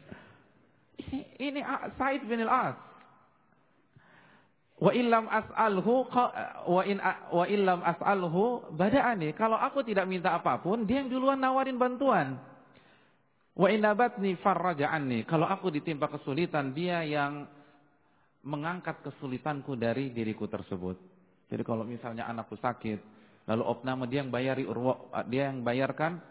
<laughs> ini, ini Said bin Al-As. Wa illam as'alhu wa in wa illam as'alhu bada'ani. Kalau aku tidak minta apa pun, dia yang duluan nawarin bantuan. Wa inabatni farraja'anni. Kalau aku ditimpa kesulitan, dia yang mengangkat kesulitanku dari diriku tersebut. Jadi kalau misalnya anakku sakit, lalu opname dia yang bayari urwa, dia yang bayarkan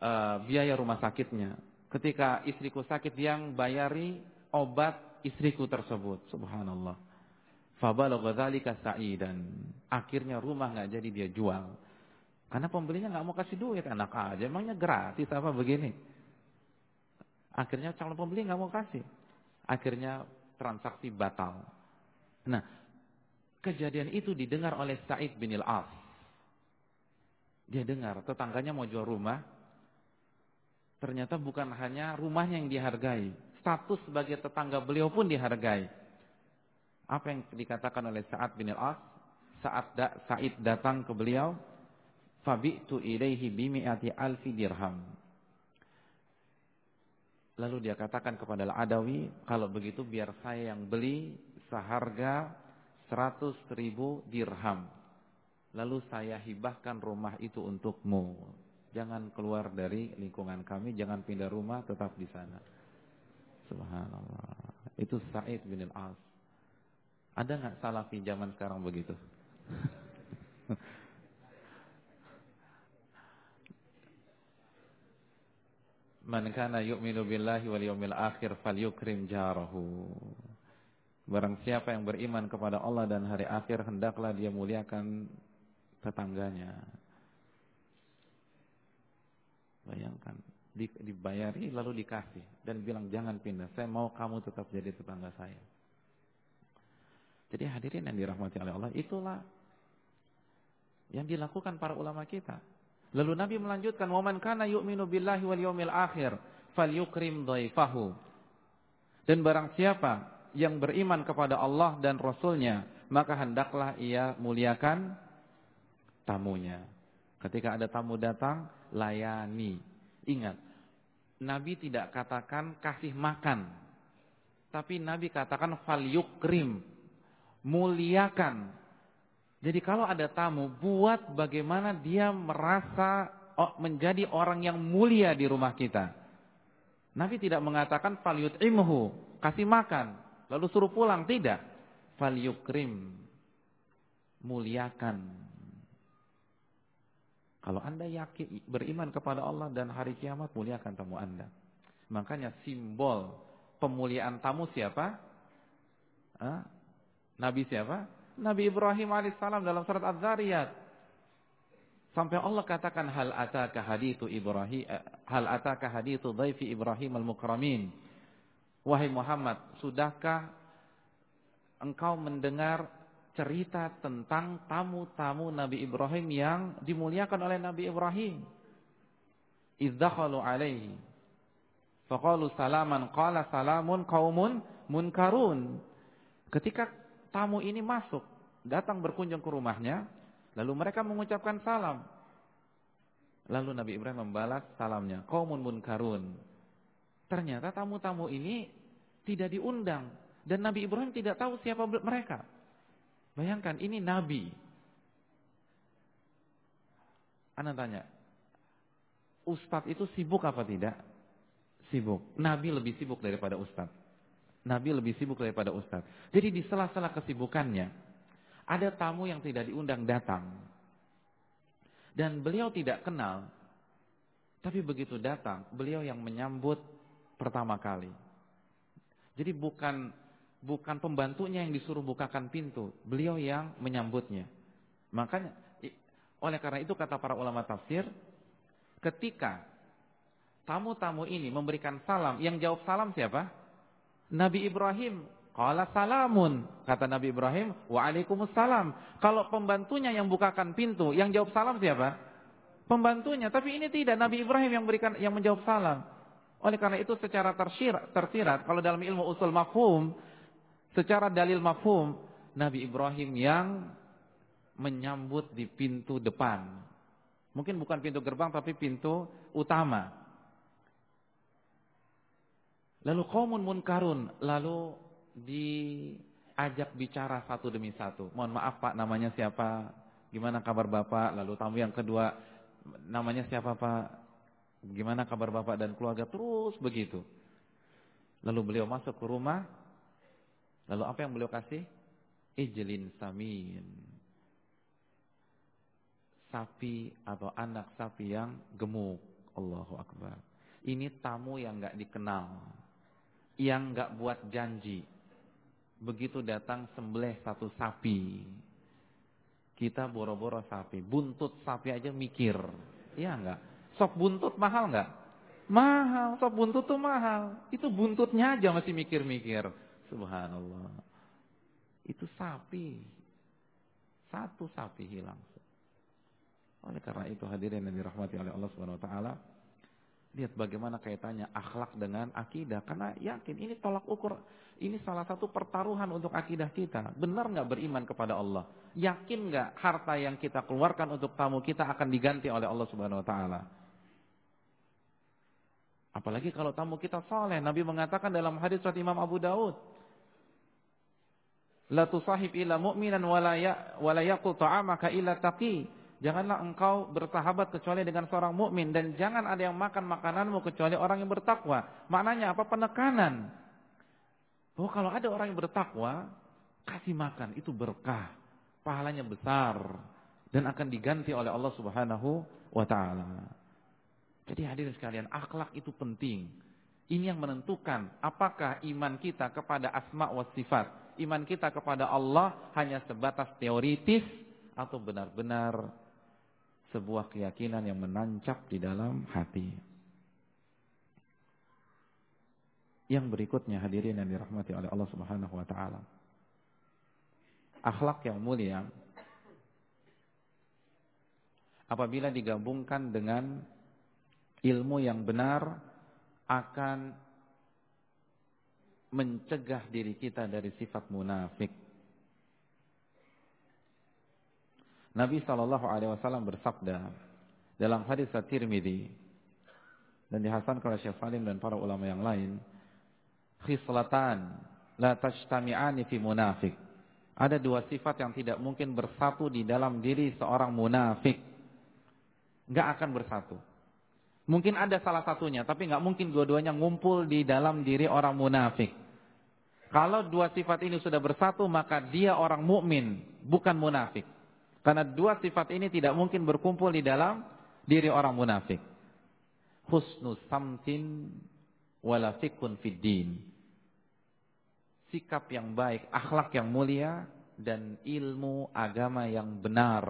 uh, biaya rumah sakitnya. Ketika istriku sakit, dia yang bayari obat istriku tersebut. Subhanallah. Fabalagha dzalika sa'idan. Akhirnya rumah nggak jadi dia jual. Karena pembelinya nggak mau kasih duit, enak aja. Emangnya gratis apa begini? Akhirnya calon pembeli nggak mau kasih. Akhirnya transaksi batal. Nah, kejadian itu didengar oleh Sa'id bin Al-As. Dia dengar tetangganya mau jual rumah. Ternyata bukan hanya rumahnya yang dihargai, status sebagai tetangga beliau pun dihargai. Apa yang dikatakan oleh Sa'ad bin Al-As? Saat da, Sa'id datang ke beliau, fabi'tu ilaihi bimi'ati alfi dirham. Lalu dia katakan kepada Al-Adawi, kalau begitu biar saya yang beli seharga 100 ribu dirham. Lalu saya hibahkan rumah itu untukmu. Jangan keluar dari lingkungan kami, jangan pindah rumah, tetap di sana. Subhanallah. Itu Sa'id bin Al-As. Ada nggak salafi zaman sekarang begitu? Man kana yu'minu billahi wal yawmil akhir falyukrim jarahu. Barang siapa yang beriman kepada Allah dan hari akhir hendaklah dia muliakan tetangganya. Bayangkan, dibayari lalu dikasih dan bilang jangan pindah, saya mau kamu tetap jadi tetangga saya. Jadi hadirin yang dirahmati oleh Allah, itulah yang dilakukan para ulama kita. Lalu Nabi melanjutkan, "Waman kana yu'minu billahi wal yawmil akhir, falyukrim dhaifahu." Dan barang siapa yang beriman kepada Allah dan Rasulnya, maka hendaklah ia muliakan tamunya. Ketika ada tamu datang, layani. Ingat, Nabi tidak katakan kasih makan. Tapi Nabi katakan falyukrim, muliakan. Jadi kalau ada tamu, buat bagaimana dia merasa oh, menjadi orang yang mulia di rumah kita. Nabi tidak mengatakan falyut'imhu, kasih makan, lalu suruh pulang, tidak. Falyukrim, muliakan. Kalau anda yakin beriman kepada Allah dan hari kiamat, muliakan tamu anda. Makanya simbol pemuliaan tamu siapa? Hah? Nabi siapa? Nabi Ibrahim alaihissalam dalam surat Az-Zariyat. Sampai Allah katakan hal ataka hadithu Ibrahim eh, hal ataka hadithu dhaifi Ibrahim al-mukramin. Wahai Muhammad, sudahkah engkau mendengar cerita tentang tamu-tamu Nabi Ibrahim yang dimuliakan oleh Nabi Ibrahim? Idzakhalu alaihi. Faqalu salaman qala salamun qaumun munkarun. Ketika tamu ini masuk, datang berkunjung ke rumahnya, lalu mereka mengucapkan salam. Lalu Nabi Ibrahim membalas salamnya, qaumun munkarun. Ternyata tamu-tamu ini tidak diundang dan Nabi Ibrahim tidak tahu siapa mereka. Bayangkan ini nabi. Anda tanya, ustadz itu sibuk apa tidak? Sibuk. Nabi lebih sibuk daripada ustadz. Nabi lebih sibuk daripada Ustaz. Jadi di sela-sela kesibukannya, ada tamu yang tidak diundang datang. Dan beliau tidak kenal. Tapi begitu datang, beliau yang menyambut pertama kali. Jadi bukan bukan pembantunya yang disuruh bukakan pintu, beliau yang menyambutnya. Makanya oleh karena itu kata para ulama tafsir, ketika tamu-tamu ini memberikan salam, yang jawab salam siapa? Nabi Ibrahim. Qala salamun, kata Nabi Ibrahim, waalaikumsalam. Kalau pembantunya yang bukakan pintu, yang jawab salam siapa? Pembantunya, tapi ini tidak Nabi Ibrahim yang berikan yang menjawab salam. Oleh karena itu secara tersirat, tersirat kalau dalam ilmu usul mafhum, secara dalil mafhum, Nabi Ibrahim yang menyambut di pintu depan. Mungkin bukan pintu gerbang tapi pintu utama. Lalu kaumun munkarun, lalu diajak bicara satu demi satu. Mohon maaf Pak, namanya siapa? Gimana kabar Bapak? Lalu tamu yang kedua, namanya siapa Pak? Gimana kabar Bapak dan keluarga? Terus begitu. Lalu beliau masuk ke rumah. Lalu apa yang beliau kasih? Ijlin samin. Sapi atau anak sapi yang gemuk. Allahu Akbar. Ini tamu yang gak dikenal yang nggak buat janji. Begitu datang sembelih satu sapi. Kita boro-boro sapi, buntut sapi aja mikir. Iya enggak? Sop buntut mahal enggak? Mahal, sop buntut tuh mahal. Itu buntutnya aja masih mikir-mikir. Subhanallah. Itu sapi. Satu sapi hilang. Oleh karena itu hadirin yang dirahmati oleh Allah Subhanahu wa taala, Lihat bagaimana kaitannya akhlak dengan akidah. Karena yakin ini tolak ukur. Ini salah satu pertaruhan untuk akidah kita. Benar nggak beriman kepada Allah? Yakin nggak harta yang kita keluarkan untuk tamu kita akan diganti oleh Allah Subhanahu Wa Taala? Apalagi kalau tamu kita soleh. Nabi mengatakan dalam hadis surat Imam Abu Daud. La tusahib illa mu'minan walayakul ta'amaka illa taqi. Janganlah engkau bersahabat kecuali dengan seorang mukmin dan jangan ada yang makan makananmu kecuali orang yang bertakwa. Maknanya apa? Penekanan. Bahwa kalau ada orang yang bertakwa, kasih makan itu berkah, pahalanya besar dan akan diganti oleh Allah Subhanahu wa taala. Jadi hadirin sekalian, akhlak itu penting. Ini yang menentukan apakah iman kita kepada asma wa sifat, iman kita kepada Allah hanya sebatas teoritis atau benar-benar sebuah keyakinan yang menancap di dalam hati. Yang berikutnya hadirin yang dirahmati oleh Allah Subhanahu wa taala. Akhlak yang mulia apabila digabungkan dengan ilmu yang benar akan mencegah diri kita dari sifat munafik. Nabi Shallallahu Alaihi Wasallam bersabda dalam hadis At-Tirmidzi dan dihasankan oleh Syekh Salim dan para ulama yang lain, khislatan la tajtami'ani fi munafik. Ada dua sifat yang tidak mungkin bersatu di dalam diri seorang munafik. Enggak akan bersatu. Mungkin ada salah satunya, tapi enggak mungkin dua-duanya ngumpul di dalam diri orang munafik. Kalau dua sifat ini sudah bersatu, maka dia orang mukmin, bukan munafik. Karena dua sifat ini tidak mungkin berkumpul di dalam diri orang munafik. Husnul samtin wala fikun fiddin. Sikap yang baik, akhlak yang mulia dan ilmu agama yang benar.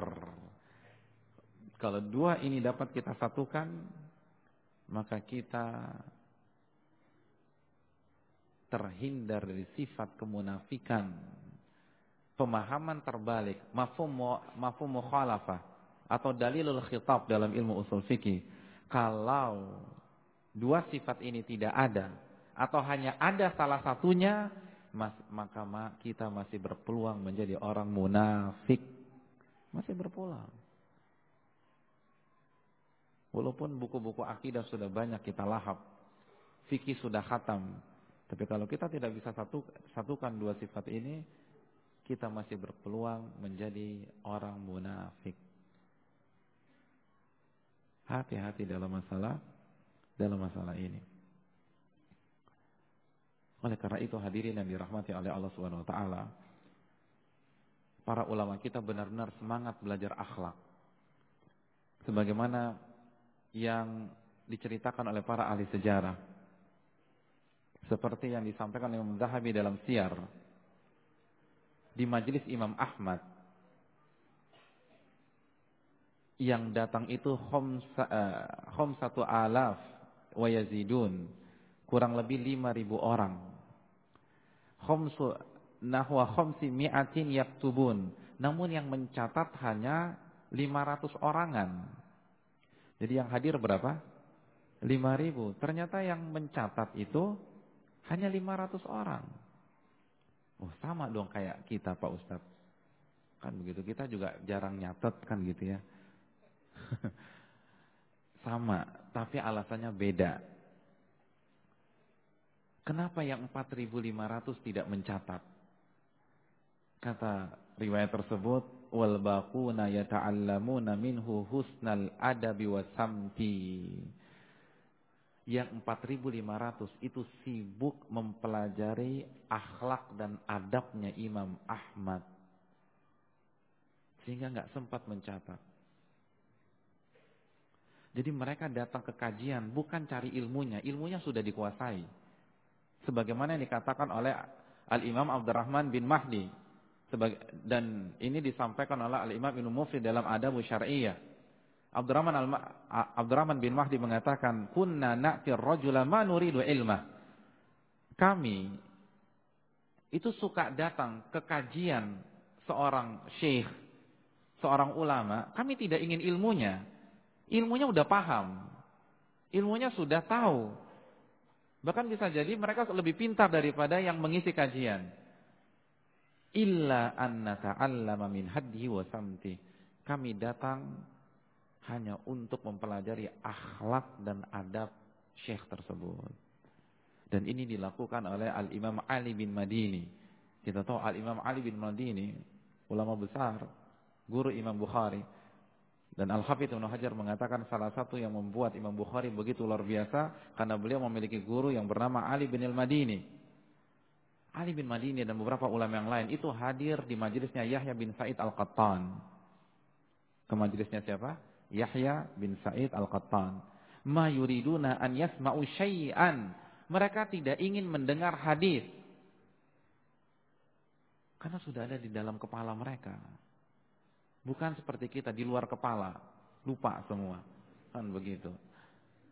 Kalau dua ini dapat kita satukan, maka kita terhindar dari sifat kemunafikan pemahaman terbalik, mafhum mafhum mukhalafah atau dalilul khitab dalam ilmu usul fikih. Kalau dua sifat ini tidak ada atau hanya ada salah satunya, maka kita masih berpeluang menjadi orang munafik. Masih berpeluang. Walaupun buku-buku akidah sudah banyak kita lahap, fikih sudah khatam, tapi kalau kita tidak bisa satu, satukan dua sifat ini, kita masih berpeluang menjadi orang munafik. Hati-hati dalam masalah dalam masalah ini. Oleh karena itu hadirin yang dirahmati oleh Allah Subhanahu wa taala, para ulama kita benar-benar semangat belajar akhlak. Sebagaimana yang diceritakan oleh para ahli sejarah. Seperti yang disampaikan oleh Imam Zahabi dalam Syiar di majelis Imam Ahmad. Yang datang itu khom uh, satu alaf wa yazidun. Kurang lebih lima ribu orang. Khomsu nahwa khomsi mi'atin yaktubun. Namun yang mencatat hanya lima ratus orangan. Jadi yang hadir berapa? lima ribu. Ternyata yang mencatat itu hanya lima ratus orang oh sama dong kayak kita Pak Ustadz kan begitu kita juga jarang nyatet kan gitu ya <laughs> Sama, tapi alasannya beda. Kenapa yang 4.500 tidak mencatat? Kata riwayat tersebut, wal baquna yata'allamuna minhu husnal adabi wasamti. Yang 4.500 itu sibuk mempelajari akhlak dan adabnya Imam Ahmad. Sehingga nggak sempat mencatat. Jadi mereka datang ke kajian bukan cari ilmunya, ilmunya sudah dikuasai. Sebagaimana yang dikatakan oleh Al-Imam Abdurrahman bin Mahdi. Dan ini disampaikan oleh Al-Imam Ibn Mufid dalam Adabu Syar'iyah. Abdurrahman, Al Abdurrahman bin Mahdi mengatakan, Kunna na'tir rajula ma nuridu ilmah. Kami itu suka datang ke kajian seorang syekh, seorang ulama. Kami tidak ingin ilmunya. Ilmunya udah paham. Ilmunya sudah tahu. Bahkan bisa jadi mereka lebih pintar daripada yang mengisi kajian. Illa anna ta'allama min hadhi wa samti. Kami datang hanya untuk mempelajari akhlak dan adab syekh tersebut. Dan ini dilakukan oleh Al-Imam Ali bin Madini. Kita tahu Al-Imam Ali bin Madini, ulama besar, guru Imam Bukhari. Dan Al-Hafidh Ibn Hajar mengatakan salah satu yang membuat Imam Bukhari begitu luar biasa karena beliau memiliki guru yang bernama Ali bin Al-Madini. Ali bin Madini dan beberapa ulama yang lain itu hadir di majelisnya Yahya bin Said Al-Qattan. Ke majelisnya siapa? Yahya bin Said Al-Qattan. Ma yuriduna an yasma'u syai'an. Mereka tidak ingin mendengar hadis. Karena sudah ada di dalam kepala mereka. Bukan seperti kita di luar kepala, lupa semua. Kan begitu.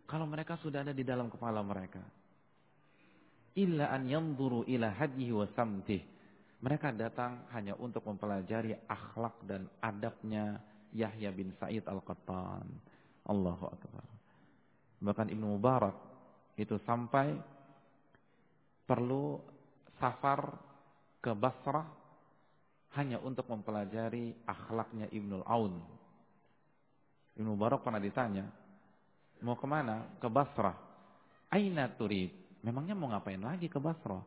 Kalau mereka sudah ada di dalam kepala mereka. Illa an yanzuru ila hadihi wa samtih. Mereka datang hanya untuk mempelajari akhlak dan adabnya Yahya bin Sa'id Al-Qattan. Allahu Akbar. Bahkan Ibnu Mubarak itu sampai perlu safar ke Basrah hanya untuk mempelajari akhlaknya Ibnul Aun. Ibnu Barak pernah ditanya, mau ke mana? Ke Basrah. Aina turid? Memangnya mau ngapain lagi ke Basrah?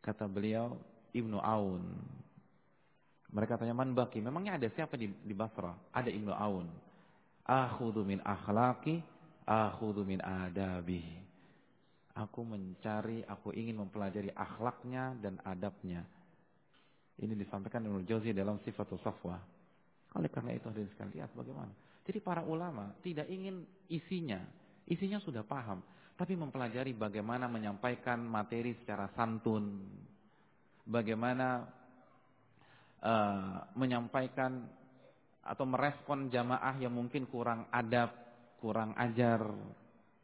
Kata beliau, Ibnu Aun. Mereka tanya, man baki? Memangnya ada siapa di, di Basrah? Ada Ibnu Aun. Akhudu min akhlaki, akhudu min adabi. Aku mencari, aku ingin mempelajari akhlaknya dan adabnya. Ini disampaikan oleh Jauzi dalam sifatul safwa. Oleh karena itu hadirin sekalian lihat bagaimana. Jadi para ulama tidak ingin isinya. Isinya sudah paham. Tapi mempelajari bagaimana menyampaikan materi secara santun. Bagaimana uh, menyampaikan atau merespon jamaah yang mungkin kurang adab, kurang ajar,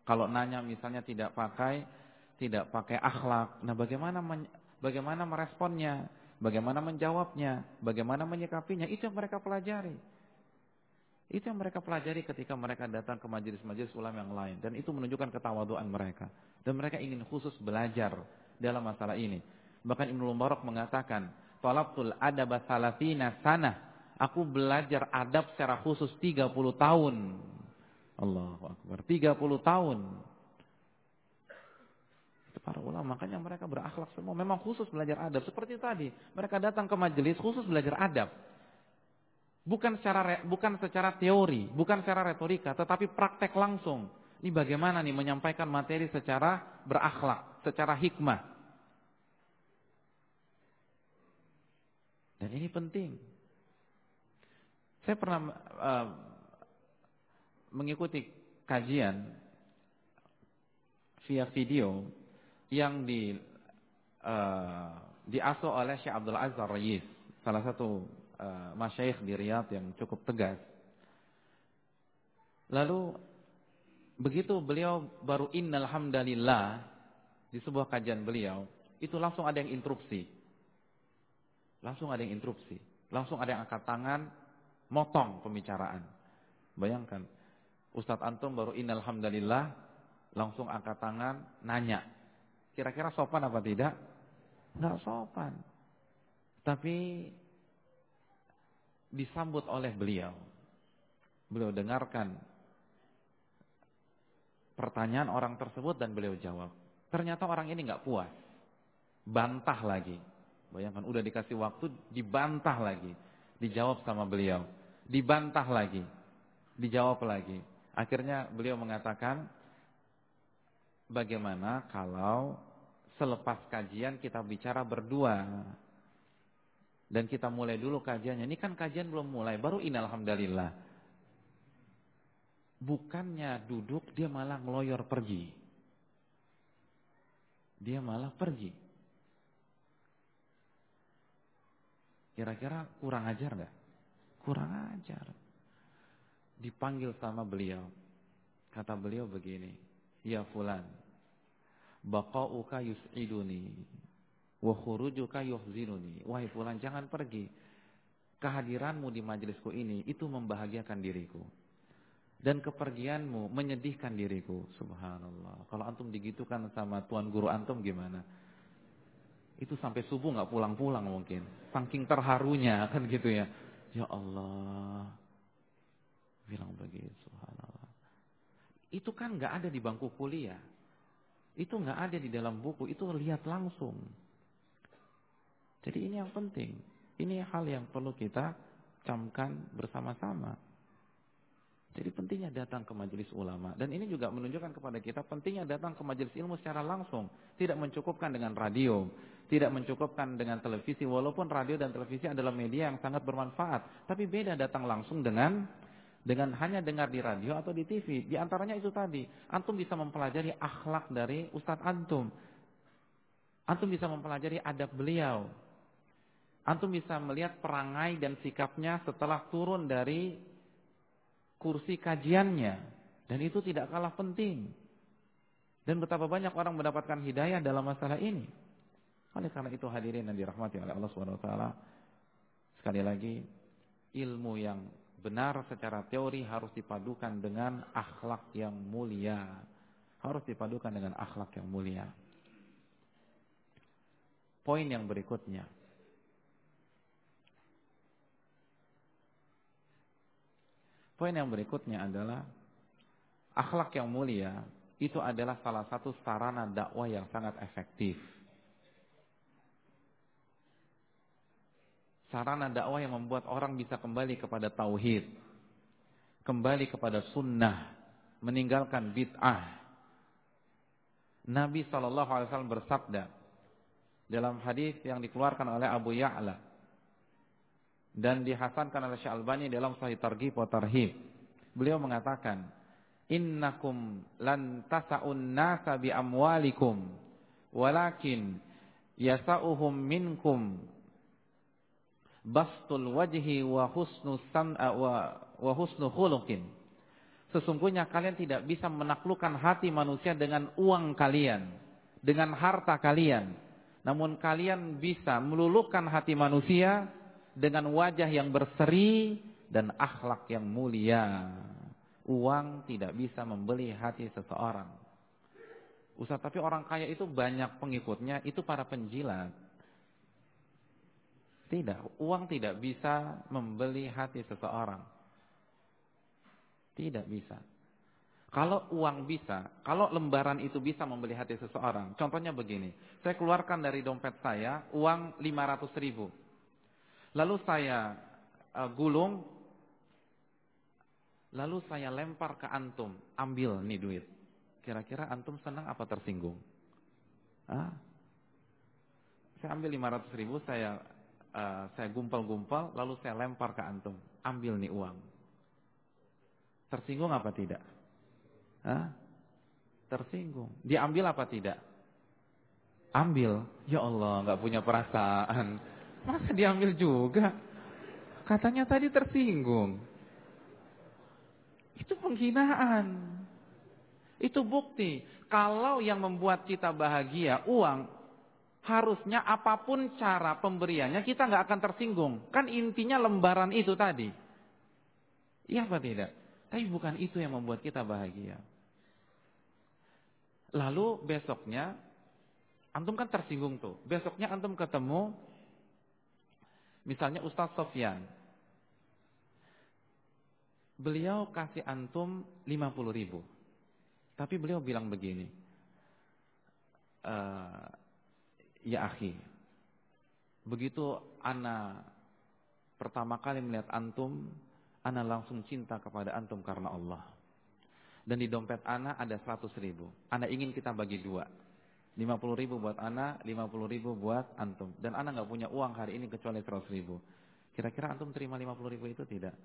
kalau nanya misalnya tidak pakai tidak pakai akhlak. Nah, bagaimana bagaimana meresponnya? Bagaimana menjawabnya? Bagaimana menyikapinya? Itu yang mereka pelajari. Itu yang mereka pelajari ketika mereka datang ke majelis-majelis ulama yang lain dan itu menunjukkan ketawaduan mereka. Dan mereka ingin khusus belajar dalam masalah ini. Bahkan Ibnu Mubarak mengatakan, "Talabtul adab salatina sana." Aku belajar adab secara khusus 30 tahun. Allahu Akbar. 30 tahun. Itu para ulama. Makanya mereka berakhlak semua. Memang khusus belajar adab. Seperti tadi. Mereka datang ke majelis khusus belajar adab. Bukan secara bukan secara teori. Bukan secara retorika. Tetapi praktek langsung. Ini bagaimana nih menyampaikan materi secara berakhlak. Secara hikmah. Dan ini penting. Saya pernah uh, mengikuti kajian via video yang di uh, diasuh oleh Syekh Abdul Aziz Ar-Rayis, salah satu uh, masyayikh di Riyadh yang cukup tegas. Lalu begitu beliau baru innal hamdalillah di sebuah kajian beliau, itu langsung ada yang interupsi. Langsung ada yang interupsi. Langsung ada yang angkat tangan, motong pembicaraan. Bayangkan, Ustadz Antum baru innal hamdalillah, langsung angkat tangan, nanya. Kira-kira sopan apa tidak? Enggak sopan. Tapi disambut oleh beliau. Beliau dengarkan pertanyaan orang tersebut dan beliau jawab. Ternyata orang ini enggak puas. Bantah lagi. Bayangkan udah dikasih waktu dibantah lagi. Dijawab sama beliau. Dibantah lagi. Dijawab lagi. Akhirnya beliau mengatakan bagaimana kalau selepas kajian kita bicara berdua. Dan kita mulai dulu kajiannya. Ini kan kajian belum mulai, baru inalhamdulillah. Bukannya duduk, dia malah ngeloyor pergi. Dia malah pergi. Kira-kira kurang ajar nggak? Kurang ajar. Dipanggil sama beliau. Kata beliau begini, Ya fulan, baqa'uka yus'iduni wa khurujuka yuhzinuni. Wahai fulan jangan pergi. Kehadiranmu di majelisku ini itu membahagiakan diriku. Dan kepergianmu menyedihkan diriku. Subhanallah. Kalau antum digitukan sama tuan guru antum gimana? Itu sampai subuh nggak pulang-pulang mungkin. Saking terharunya kan gitu ya. Ya Allah. Bilang begitu, subhanallah. Itu kan nggak ada di bangku kuliah. Itu nggak ada di dalam buku, itu lihat langsung. Jadi ini yang penting. Ini hal yang perlu kita camkan bersama-sama. Jadi pentingnya datang ke majelis ulama. Dan ini juga menunjukkan kepada kita pentingnya datang ke majelis ilmu secara langsung. Tidak mencukupkan dengan radio. Tidak mencukupkan dengan televisi. Walaupun radio dan televisi adalah media yang sangat bermanfaat. Tapi beda datang langsung dengan dengan hanya dengar di radio atau di TV. Di antaranya itu tadi, antum bisa mempelajari akhlak dari Ustadz antum. Antum bisa mempelajari adab beliau. Antum bisa melihat perangai dan sikapnya setelah turun dari kursi kajiannya. Dan itu tidak kalah penting. Dan betapa banyak orang mendapatkan hidayah dalam masalah ini. Oleh karena itu hadirin yang dirahmati oleh Allah SWT. Sekali lagi, ilmu yang benar secara teori harus dipadukan dengan akhlak yang mulia. Harus dipadukan dengan akhlak yang mulia. Poin yang berikutnya. Poin yang berikutnya adalah akhlak yang mulia itu adalah salah satu sarana dakwah yang sangat efektif. Sarana dakwah yang membuat orang bisa kembali kepada tauhid, kembali kepada sunnah, meninggalkan bid'ah. Nabi saw bersabda dalam hadis yang dikeluarkan oleh Abu Ya'la dan dihasankan oleh Syekh Albani dalam Sahih Targhib wa. Beliau mengatakan, "Innakum lan tasa'un nasa bi amwalikum, walakin yasa'uhum minkum bastul wajhi wa husnu sam'a wa, wa husnu khuluqin. Sesungguhnya kalian tidak bisa menaklukkan hati manusia dengan uang kalian, dengan harta kalian. Namun kalian bisa meluluhkan hati manusia dengan wajah yang berseri dan akhlak yang mulia. Uang tidak bisa membeli hati seseorang. Ustaz, tapi orang kaya itu banyak pengikutnya, itu para penjilat. Tidak, uang tidak bisa membeli hati seseorang. Tidak bisa. Kalau uang bisa, kalau lembaran itu bisa membeli hati seseorang. Contohnya begini, saya keluarkan dari dompet saya uang 500 ribu. Lalu saya uh, gulung, lalu saya lempar ke antum, ambil nih duit. Kira-kira antum senang apa tersinggung? Ah? Saya ambil 500 ribu, saya uh, saya gumpal-gumpal lalu saya lempar ke antum. Ambil nih uang. Tersinggung apa tidak? Hah? Tersinggung. Diambil apa tidak? Ambil. Ya Allah, nggak punya perasaan. Masa diambil juga? Katanya tadi tersinggung. Itu penghinaan. Itu bukti. Kalau yang membuat kita bahagia, uang, harusnya apa pun cara pemberiannya kita nggak akan tersinggung. Kan intinya lembaran itu tadi. Iya apa tidak? Tapi bukan itu yang membuat kita bahagia. Lalu besoknya Antum kan tersinggung tuh. Besoknya antum ketemu misalnya Ustaz Sofyan. Beliau kasih antum 50 ribu. Tapi beliau bilang begini. E, ya akhi. Begitu ana pertama kali melihat antum, ana langsung cinta kepada antum karena Allah. Dan di dompet ana ada 100 ribu. Ana ingin kita bagi dua. 50 ribu buat Ana, 50 ribu buat Antum. Dan Ana nggak punya uang hari ini kecuali 100 ribu. Kira-kira Antum terima 50 ribu itu tidak?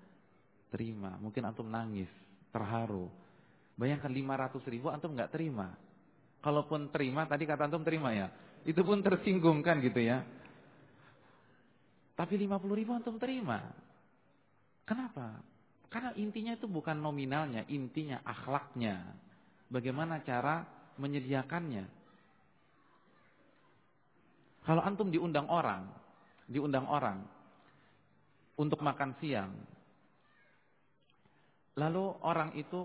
Terima. Mungkin Antum nangis, terharu. Bayangkan 500 ribu Antum nggak terima. Kalaupun terima, tadi kata Antum terima ya. Itu pun tersinggung kan gitu ya. Tapi 50 ribu Antum terima. Kenapa? Karena intinya itu bukan nominalnya, intinya akhlaknya. Bagaimana cara menyediakannya. Kalau antum diundang orang, diundang orang untuk makan siang. Lalu orang itu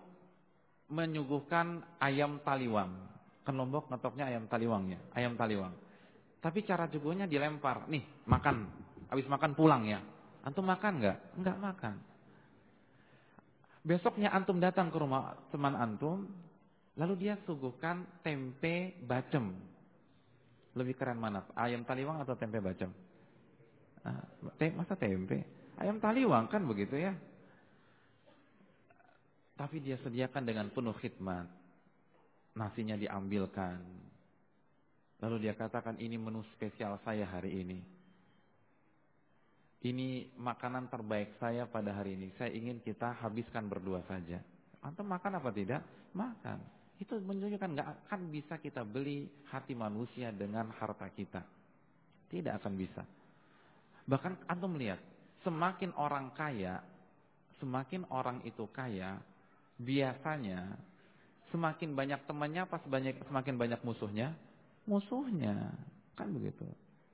menyuguhkan ayam taliwang. Kan Lombok ngetopnya ayam taliwangnya, ayam taliwang. Tapi cara juguhnya dilempar, nih makan, habis makan pulang ya. Antum makan nggak? Nggak makan. Besoknya antum datang ke rumah teman antum, lalu dia suguhkan tempe bacem. Lebih keren mana? Ayam taliwang atau tempe bacem? Ah, masa tempe? Ayam taliwang kan begitu ya. Tapi dia sediakan dengan penuh khidmat. Nasinya diambilkan. Lalu dia katakan ini menu spesial saya hari ini. Ini makanan terbaik saya pada hari ini. Saya ingin kita habiskan berdua saja. Antum makan apa tidak? Makan. Itu menunjukkan nggak akan bisa kita beli hati manusia dengan harta kita. Tidak akan bisa. Bahkan antum melihat, semakin orang kaya, semakin orang itu kaya, biasanya semakin banyak temannya pas banyak semakin banyak musuhnya, musuhnya. Kan begitu.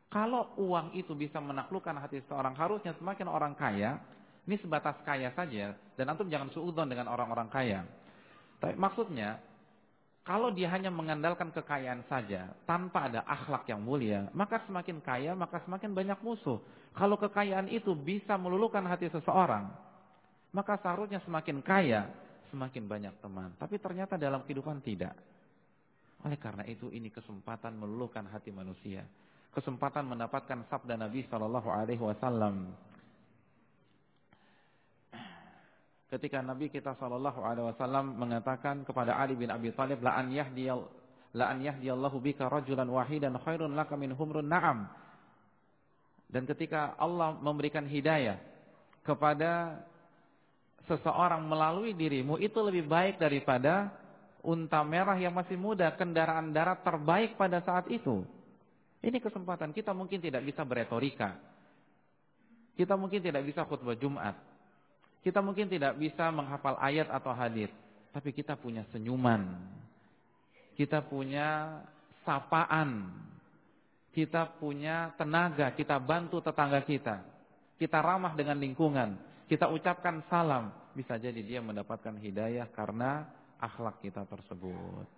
Kalau uang itu bisa menaklukkan hati seorang, harusnya semakin orang kaya, ini sebatas kaya saja, dan antum jangan suudon dengan orang-orang kaya. Tapi maksudnya, kalau dia hanya mengandalkan kekayaan saja tanpa ada akhlak yang mulia, maka semakin kaya maka semakin banyak musuh. Kalau kekayaan itu bisa meluluhkan hati seseorang, maka seharusnya semakin kaya semakin banyak teman. Tapi ternyata dalam kehidupan tidak. Oleh karena itu ini kesempatan meluluhkan hati manusia. Kesempatan mendapatkan sabda Nabi Shallallahu alaihi wasallam ketika Nabi kita sallallahu alaihi wasallam mengatakan kepada Ali bin Abi Thalib la an yahdiyal la an yahdiyallahu bika rajulan wahidan khairun laka min humrun na'am. Dan ketika Allah memberikan hidayah kepada seseorang melalui dirimu itu lebih baik daripada unta merah yang masih muda, kendaraan darat terbaik pada saat itu. Ini kesempatan kita mungkin tidak bisa beretorika. Kita mungkin tidak bisa khutbah Jumat. Kita mungkin tidak bisa menghafal ayat atau hadis, tapi kita punya senyuman. Kita punya sapaan. Kita punya tenaga, kita bantu tetangga kita. Kita ramah dengan lingkungan. Kita ucapkan salam, bisa jadi dia mendapatkan hidayah karena akhlak kita tersebut.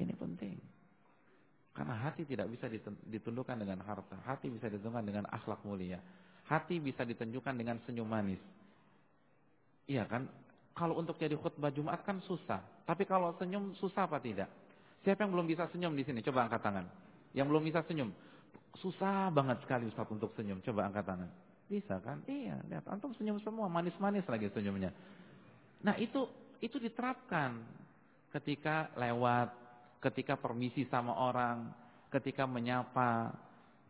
Ini penting. Karena hati tidak bisa ditundukkan dengan harta. Hati bisa ditundukkan dengan akhlak mulia. Hati bisa ditunjukkan dengan senyum manis. Iya kan? Kalau untuk jadi khutbah Jumat kan susah. Tapi kalau senyum susah apa tidak? Siapa yang belum bisa senyum di sini? Coba angkat tangan. Yang belum bisa senyum. Susah banget sekali Ustaz untuk senyum. Coba angkat tangan. Bisa kan? Iya, lihat antum senyum semua, manis-manis lagi senyumnya. Nah, itu itu diterapkan ketika lewat, ketika permisi sama orang, ketika menyapa,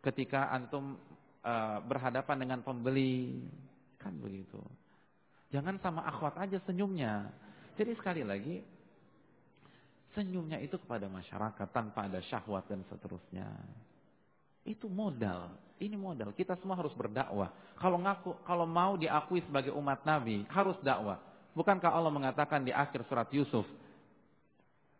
ketika antum uh, berhadapan dengan pembeli. Kan begitu. Jangan sama akhwat aja senyumnya. Jadi sekali lagi, Senyumnya itu kepada masyarakat tanpa ada syahwat dan seterusnya. Itu modal. Ini modal. Kita semua harus berdakwah. Kalau ngaku, kalau mau diakui sebagai umat Nabi, harus dakwah. Bukankah Allah mengatakan di akhir surat Yusuf,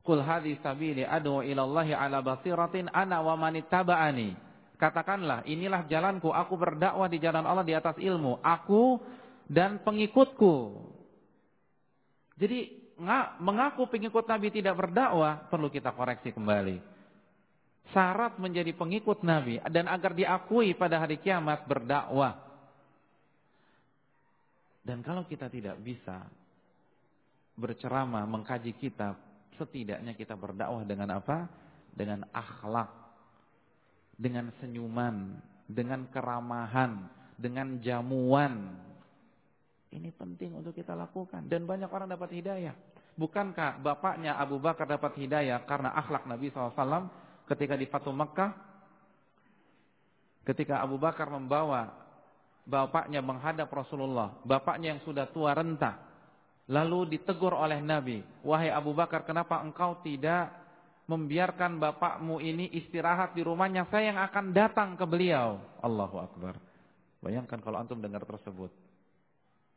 Qul hadhi sabili ad'u ila Allah ala basiratin ana wa manittaba'ani. Katakanlah, inilah jalanku, aku berdakwah di jalan Allah di atas ilmu, aku dan pengikutku. Jadi mengaku pengikut Nabi tidak berdakwah, perlu kita koreksi kembali. Syarat menjadi pengikut Nabi dan agar diakui pada hari kiamat berdakwah. Dan kalau kita tidak bisa berceramah, mengkaji kitab, setidaknya kita berdakwah dengan apa? Dengan akhlak, dengan senyuman, dengan keramahan, dengan jamuan, ini penting untuk kita lakukan. Dan banyak orang dapat hidayah. Bukankah bapaknya Abu Bakar dapat hidayah karena akhlak Nabi SAW ketika di Fatu Mekah? Ketika Abu Bakar membawa bapaknya menghadap Rasulullah. Bapaknya yang sudah tua renta. Lalu ditegur oleh Nabi. Wahai Abu Bakar kenapa engkau tidak membiarkan bapakmu ini istirahat di rumahnya. Saya yang akan datang ke beliau. Allahu Akbar. Bayangkan kalau antum dengar tersebut.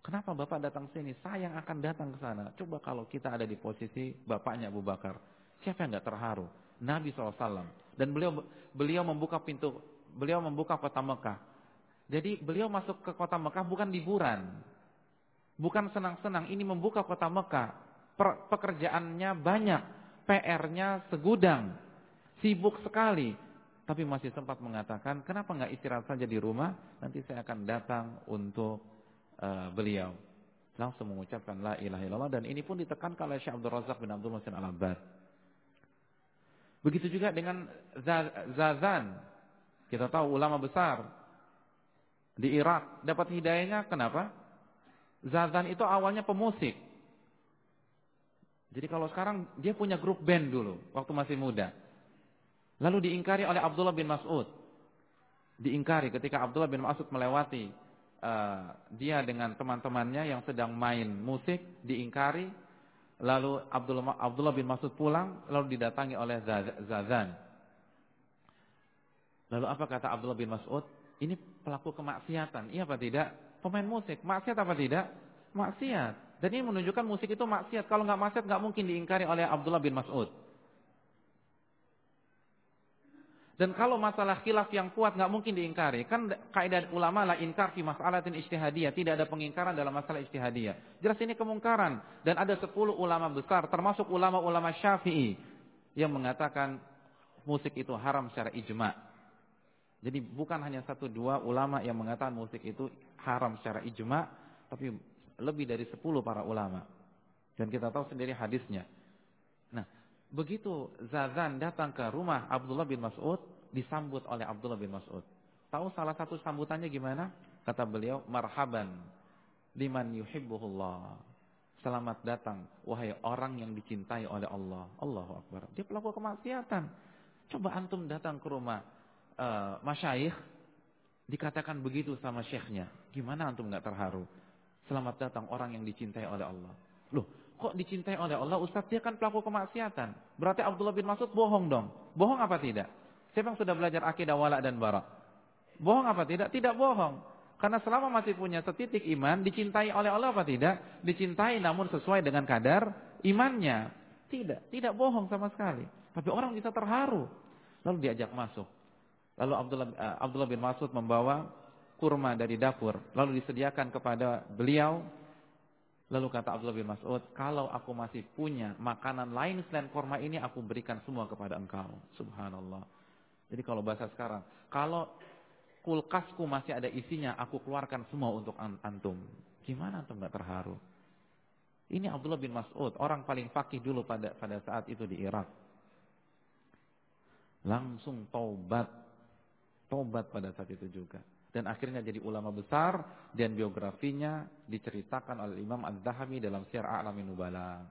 Kenapa Bapak datang sini? Saya yang akan datang ke sana. Coba kalau kita ada di posisi bapaknya Abu Bakar. Siapa yang nggak terharu? Nabi SAW. Dan beliau beliau membuka pintu, beliau membuka kota Mekah. Jadi beliau masuk ke kota Mekah bukan liburan. Bukan senang-senang, ini membuka kota Mekah. Pekerjaannya banyak, PR-nya segudang. Sibuk sekali. Tapi masih sempat mengatakan, kenapa nggak istirahat saja di rumah? Nanti saya akan datang untuk uh, beliau langsung mengucapkan la ilaha illallah dan ini pun ditekankan oleh Syekh Abdul Razak bin Abdul Muhsin Al-Abbad. Begitu juga dengan Zazan. Kita tahu ulama besar di Irak dapat hidayahnya kenapa? Zazan itu awalnya pemusik. Jadi kalau sekarang dia punya grup band dulu waktu masih muda. Lalu diingkari oleh Abdullah bin Mas'ud. Diingkari ketika Abdullah bin Mas'ud melewati uh, dia dengan teman-temannya yang sedang main musik diingkari lalu Abdullah, Abdullah bin Mas'ud pulang lalu didatangi oleh Zazan. Lalu apa kata Abdullah bin Mas'ud? Ini pelaku kemaksiatan iya apa tidak? Pemain musik maksiat apa tidak? Maksiat. Dan ini menunjukkan musik itu maksiat. Kalau nggak maksiat nggak mungkin diingkari oleh Abdullah bin Mas'ud Dan kalau masalah khilaf yang kuat nggak mungkin diingkari. Kan kaidah ulama lah inkar fi mas'alatin ijtihadiyah, tidak ada pengingkaran dalam masalah ijtihadiyah. Jelas ini kemungkaran dan ada 10 ulama besar termasuk ulama-ulama Syafi'i yang mengatakan musik itu haram secara ijma. Jadi bukan hanya satu dua ulama yang mengatakan musik itu haram secara ijma, tapi lebih dari 10 para ulama. Dan kita tahu sendiri hadisnya. Begitu Zazan datang ke rumah Abdullah bin Mas'ud, disambut oleh Abdullah bin Mas'ud. Tahu salah satu sambutannya gimana? Kata beliau, marhaban liman yuhibbuhullah. Selamat datang, wahai orang yang dicintai oleh Allah. Allahu Akbar. Dia pelaku kemaksiatan. Coba antum datang ke rumah uh, masyayikh, dikatakan begitu sama syekhnya. Gimana antum nggak terharu? Selamat datang orang yang dicintai oleh Allah. Loh, kok dicintai oleh Allah? Ustaz dia kan pelaku kemaksiatan. Berarti Abdullah bin Mas'ud bohong dong. Bohong apa tidak? Siapa yang sudah belajar akidah wala dan bara bohong apa tidak? Tidak bohong. Karena selama masih punya setitik iman dicintai oleh Allah apa tidak? Dicintai namun sesuai dengan kadar imannya. Tidak tidak bohong sama sekali. Tapi orang bisa terharu. Lalu diajak masuk. Lalu Abdullah uh, Abdullah bin Mas'ud membawa kurma dari dapur. Lalu disediakan kepada beliau Lalu kata Abdullah bin Mas'ud, kalau aku masih punya makanan lain selain korma ini, aku berikan semua kepada engkau. Subhanallah. Jadi kalau bahasa sekarang, kalau kulkasku masih ada isinya, aku keluarkan semua untuk antum. Gimana antum gak terharu? Ini Abdullah bin Mas'ud, orang paling fakih dulu pada pada saat itu di Irak. Langsung taubat. Taubat pada saat itu juga dan akhirnya jadi ulama besar dan biografinya diceritakan oleh Imam Az-Zahabi dalam Syiar A'lamin Nubala.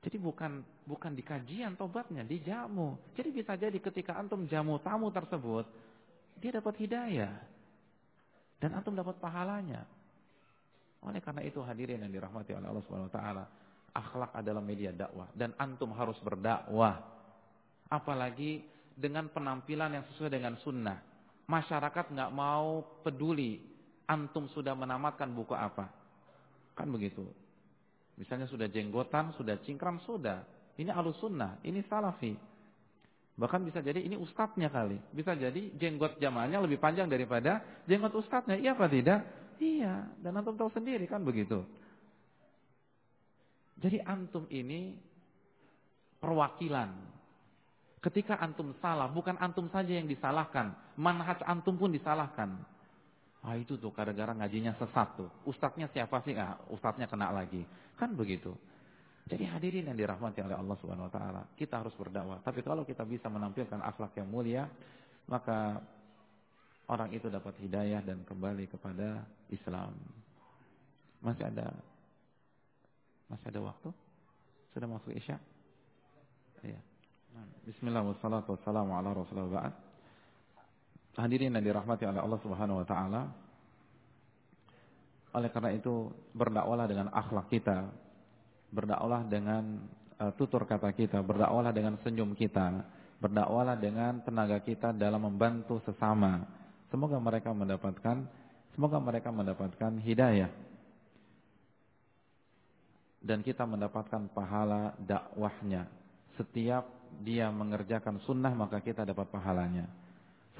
Jadi bukan bukan di kajian tobatnya, di jamu. Jadi bisa jadi ketika antum jamu tamu tersebut, dia dapat hidayah. Dan antum dapat pahalanya. Oleh karena itu hadirin yang dirahmati oleh Allah Subhanahu wa taala, Akhlak adalah media dakwah dan antum harus berdakwah. Apalagi dengan penampilan yang sesuai dengan sunnah. Masyarakat nggak mau peduli antum sudah menamatkan buku apa. Kan begitu. Misalnya sudah jenggotan, sudah cingkram, sudah. Ini alus sunnah, ini salafi. Bahkan bisa jadi ini ustadznya kali. Bisa jadi jenggot jamaahnya lebih panjang daripada jenggot ustadznya. Iya apa tidak? Iya. Dan antum tahu sendiri kan begitu. Jadi antum ini perwakilan. Ketika antum salah, bukan antum saja yang disalahkan. Manhaj antum pun disalahkan. Ah itu tuh gara-gara ngajinya sesat tuh. Ustadznya siapa sih? Ah, ustadznya kena lagi. Kan begitu. Jadi hadirin yang dirahmati oleh Allah Subhanahu wa taala, kita harus berdakwah. Tapi kalau kita bisa menampilkan akhlak yang mulia, maka orang itu dapat hidayah dan kembali kepada Islam. Masih ada masih ada waktu? Sudah masuk Isya? Iya. Bismillah wassalatu wassalamu ala Rasulullah Hadirin yang dirahmati oleh Allah Subhanahu wa taala. Oleh karena itu berdakwalah dengan akhlak kita, berdakwalah dengan uh, tutur kata kita, berdakwalah dengan senyum kita, berdakwalah dengan tenaga kita dalam membantu sesama. Semoga mereka mendapatkan semoga mereka mendapatkan hidayah dan kita mendapatkan pahala dakwahnya. Setiap dia mengerjakan sunnah maka kita dapat pahalanya.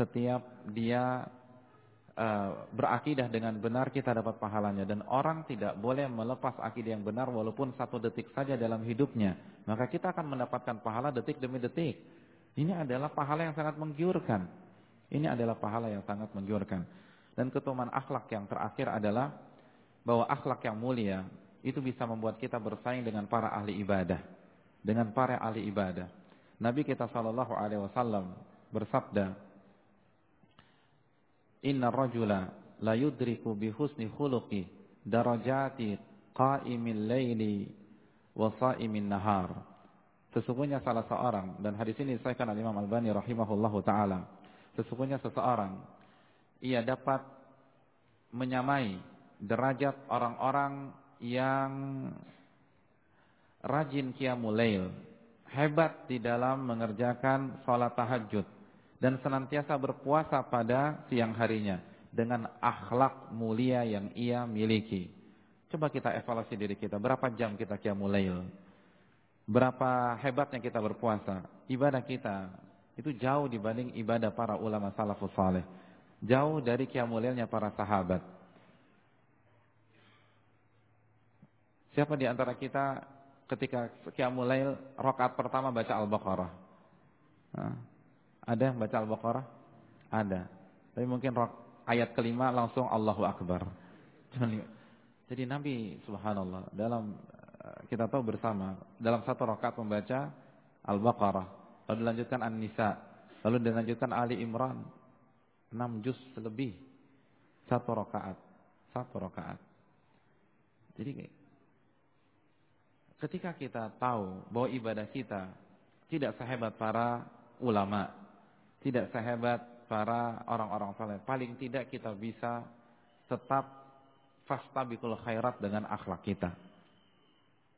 Setiap dia uh, berakidah dengan benar kita dapat pahalanya. Dan orang tidak boleh melepas akidah yang benar walaupun satu detik saja dalam hidupnya. Maka kita akan mendapatkan pahala detik demi detik. Ini adalah pahala yang sangat menggiurkan. Ini adalah pahala yang sangat menggiurkan. Dan ketuman akhlak yang terakhir adalah bahwa akhlak yang mulia itu bisa membuat kita bersaing dengan para ahli ibadah, dengan para ahli ibadah. Nabi kita sallallahu alaihi wasallam bersabda, "Inna rajula la yudriku bi husni khuluqi darajati qa'imil laili wa sha'imin nahar." Sesungguhnya salah seorang dan hadis ini disahkan oleh Imam Al-Albani rahimahullahu taala. Sesungguhnya seseorang ia dapat menyamai derajat orang-orang yang rajin qiyamul lail, hebat di dalam mengerjakan sholat tahajud dan senantiasa berpuasa pada siang harinya dengan akhlak mulia yang ia miliki. Coba kita evaluasi diri kita, berapa jam kita qiyamul lail? Berapa hebatnya kita berpuasa? Ibadah kita itu jauh dibanding ibadah para ulama salafus saleh. Jauh dari qiyamul lailnya para sahabat. Siapa di antara kita ketika Qiyamul Lail rakaat pertama baca Al-Baqarah? Ada yang baca Al-Baqarah? Ada. Tapi mungkin ayat kelima langsung Allahu Akbar. Jadi Nabi subhanallah dalam eh, kita tahu bersama dalam satu rakaat membaca Al-Baqarah, lalu dilanjutkan An-Nisa, lalu dilanjutkan Ali Imran. 6 juz lebih satu rakaat. Satu rakaat. Jadi Ketika kita tahu bahwa ibadah kita tidak sehebat para ulama, tidak sehebat para orang-orang saleh, paling tidak kita bisa tetap fastabikul khairat dengan akhlak kita.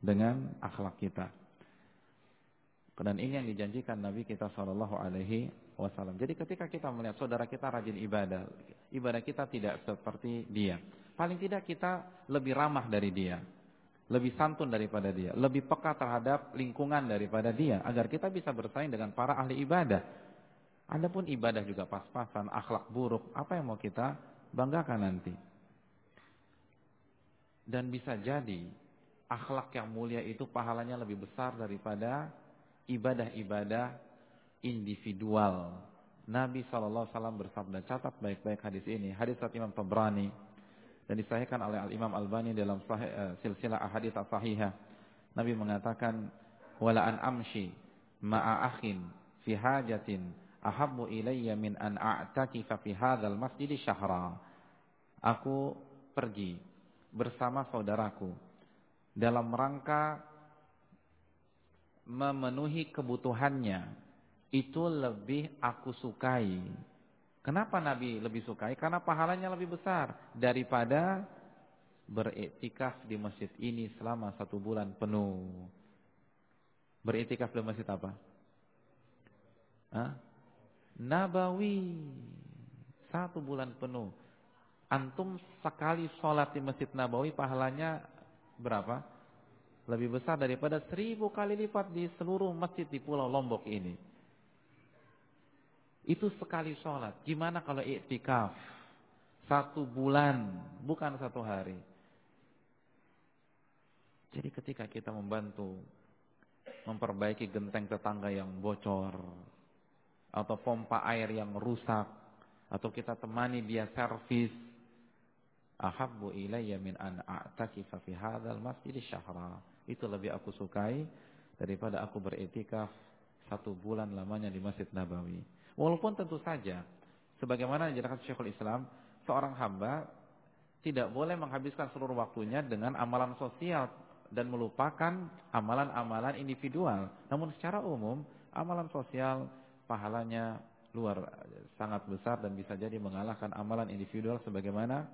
Dengan akhlak kita. Dan ini yang dijanjikan Nabi kita sallallahu alaihi wasallam. Jadi ketika kita melihat saudara kita rajin ibadah, ibadah kita tidak seperti dia. Paling tidak kita lebih ramah dari dia lebih santun daripada dia, lebih peka terhadap lingkungan daripada dia, agar kita bisa bersaing dengan para ahli ibadah. Adapun ibadah juga pas-pasan, akhlak buruk, apa yang mau kita banggakan nanti? Dan bisa jadi akhlak yang mulia itu pahalanya lebih besar daripada ibadah-ibadah individual. Nabi SAW bersabda, catat baik-baik hadis ini, hadis Imam Tabrani dan disahihkan oleh Al-Imam Al-Bani dalam uh, silsilah ahadits sahihah. Nabi mengatakan wala an amshi ma'a akhin fi hajatin ahabbu ilayya min an a'takifa fi hadzal masjid syahra. Aku pergi bersama saudaraku dalam rangka memenuhi kebutuhannya itu lebih aku sukai Kenapa Nabi lebih sukai? Karena pahalanya lebih besar daripada beriktikaf di masjid ini selama satu bulan penuh. Beriktikaf di masjid apa? Hah? Nabawi. Satu bulan penuh. Antum sekali sholat di masjid Nabawi pahalanya berapa? Lebih besar daripada seribu kali lipat di seluruh masjid di pulau Lombok ini. Itu sekali sholat. Gimana kalau iktikaf? Satu bulan, bukan satu hari. Jadi ketika kita membantu memperbaiki genteng tetangga yang bocor atau pompa air yang rusak atau kita temani dia servis ahabbu ilayya min an a'takifa fi hadzal masjid syahra itu lebih aku sukai daripada aku beretikaf satu bulan lamanya di Masjid Nabawi walaupun tentu saja sebagaimana dijelaskan Syekhul Islam seorang hamba tidak boleh menghabiskan seluruh waktunya dengan amalan sosial dan melupakan amalan-amalan individual. Namun secara umum, amalan sosial pahalanya luar sangat besar dan bisa jadi mengalahkan amalan individual sebagaimana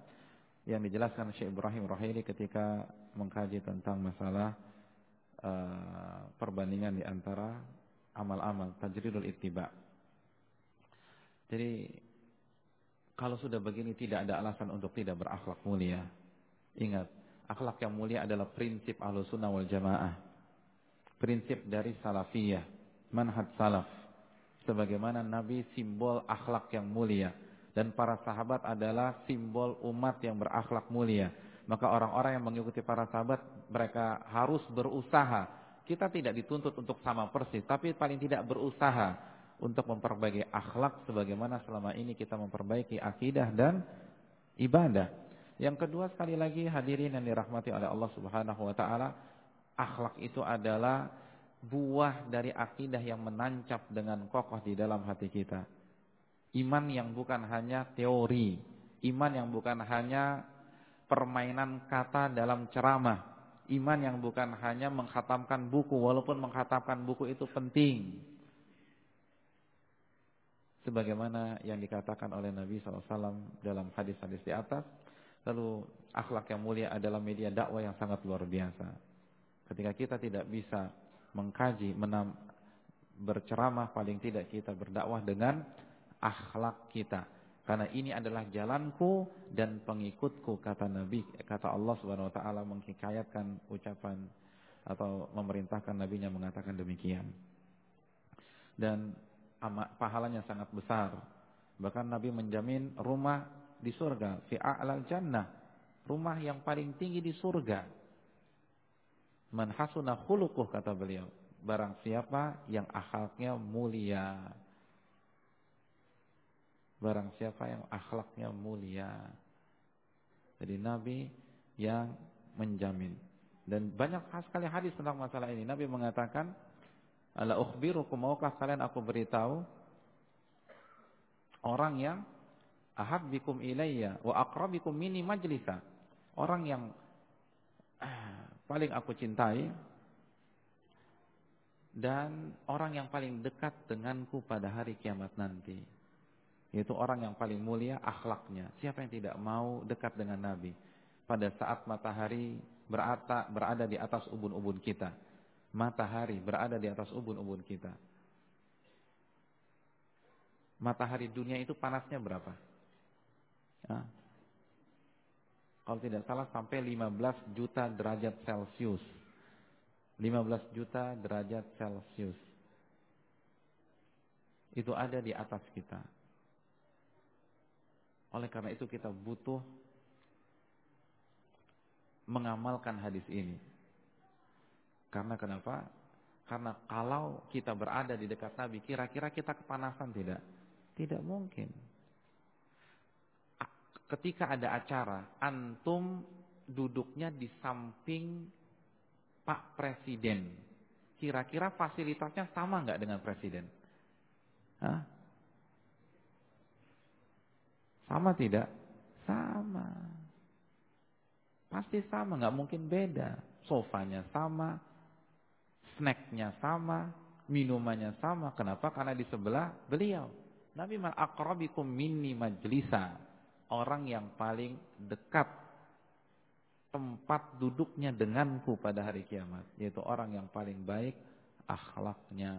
yang dijelaskan Syekh Ibrahim Rahili ketika mengkaji tentang masalah uh, perbandingan di antara amal-amal tajridul ittiba. Jadi kalau sudah begini tidak ada alasan untuk tidak berakhlak mulia. Ingat, akhlak yang mulia adalah prinsip sunnah wal Jamaah. Prinsip dari salafiyah, manhaj salaf. Sebagaimana Nabi simbol akhlak yang mulia dan para sahabat adalah simbol umat yang berakhlak mulia. Maka orang-orang yang mengikuti para sahabat mereka harus berusaha. Kita tidak dituntut untuk sama persis, tapi paling tidak berusaha untuk memperbaiki akhlak sebagaimana selama ini kita memperbaiki akidah dan ibadah. Yang kedua sekali lagi hadirin yang dirahmati oleh Allah Subhanahu wa taala, akhlak itu adalah buah dari akidah yang menancap dengan kokoh di dalam hati kita. Iman yang bukan hanya teori, iman yang bukan hanya permainan kata dalam ceramah, iman yang bukan hanya menghatamkan buku walaupun menghatamkan buku itu penting. Sebagaimana yang dikatakan oleh Nabi SAW dalam hadis-hadis di atas, Lalu akhlak yang mulia adalah media dakwah yang sangat luar biasa. Ketika kita tidak bisa mengkaji, menam, berceramah, paling tidak kita berdakwah dengan akhlak kita. Karena ini adalah jalanku dan pengikutku kata Nabi, kata Allah Subhanahu wa taala menghikayatkan ucapan atau memerintahkan nabinya mengatakan demikian. Dan pahalanya sangat besar. Bahkan Nabi menjamin rumah di surga, fi a'lal jannah, rumah yang paling tinggi di surga. Man hasuna khuluquh kata beliau, barang siapa yang akhlaknya mulia. Barang siapa yang akhlaknya mulia. Jadi Nabi yang menjamin. Dan banyak sekali hadis tentang masalah ini. Nabi mengatakan, Ala ukhbirukum maukah kalian aku beritahu orang yang ahabbikum ilayya wa aqrabikum minni majlisa. Orang yang paling aku cintai dan orang yang paling dekat denganku pada hari kiamat nanti. Yaitu orang yang paling mulia akhlaknya. Siapa yang tidak mau dekat dengan Nabi pada saat matahari berata, berada di atas ubun-ubun kita. Matahari berada di atas ubun-ubun kita. Matahari dunia itu panasnya berapa? Kalau tidak salah sampai 15 juta derajat Celcius. 15 juta derajat Celcius. Itu ada di atas kita. Oleh karena itu kita butuh mengamalkan hadis ini. Karena kenapa? Karena kalau kita berada di dekat Nabi, kira-kira kita kepanasan tidak? Tidak mungkin ketika ada acara, antum duduknya di samping Pak Presiden. Kira-kira fasilitasnya sama nggak dengan Presiden? Hah? Sama tidak? Sama. Pasti sama, nggak mungkin beda. Sofanya sama, snacknya sama, minumannya sama. Kenapa? Karena di sebelah beliau. Nabi mal akrabikum minni majlisa orang yang paling dekat tempat duduknya denganku pada hari kiamat. Yaitu orang yang paling baik akhlaknya.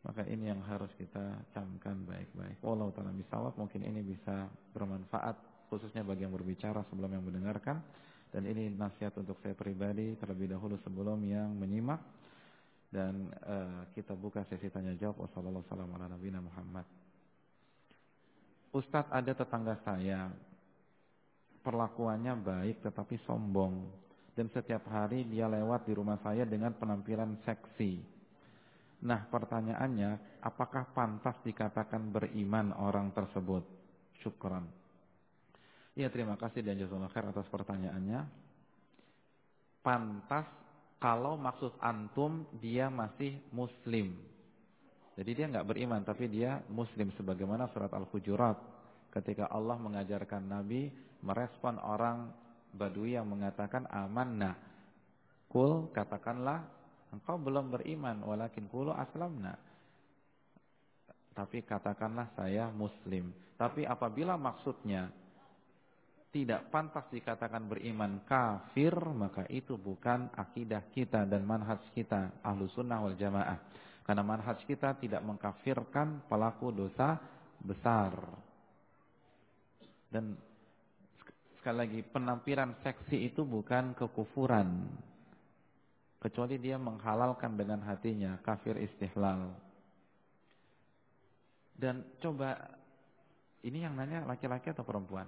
Maka ini yang harus kita camkan baik-baik. Walau ta'ala misawab mungkin ini bisa bermanfaat khususnya bagi yang berbicara sebelum yang mendengarkan. Dan ini nasihat untuk saya pribadi terlebih dahulu sebelum yang menyimak. Dan uh, kita buka sesi tanya jawab. Wassalamualaikum Muhammad. Ustadz ada tetangga saya. Perlakuannya baik tetapi sombong. Dan setiap hari dia lewat di rumah saya dengan penampilan seksi. Nah pertanyaannya, apakah pantas dikatakan beriman orang tersebut? Syukran. Ya terima kasih dan jazakallahu khair atas pertanyaannya. Pantas kalau maksud antum dia masih muslim. Jadi dia nggak beriman tapi dia muslim sebagaimana surat Al-Hujurat ketika Allah mengajarkan Nabi merespon orang Badui yang mengatakan amanna. Kul katakanlah engkau belum beriman walakin kulu aslamna. Tapi katakanlah saya muslim. Tapi apabila maksudnya tidak pantas dikatakan beriman kafir, maka itu bukan akidah kita dan manhaj kita, ahlu sunnah wal jamaah. Karena manhaj kita tidak mengkafirkan pelaku dosa besar. Dan sekali lagi, penampilan seksi itu bukan kekufuran. Kecuali dia menghalalkan dengan hatinya, kafir istihlal. Dan coba, ini yang nanya laki-laki atau perempuan?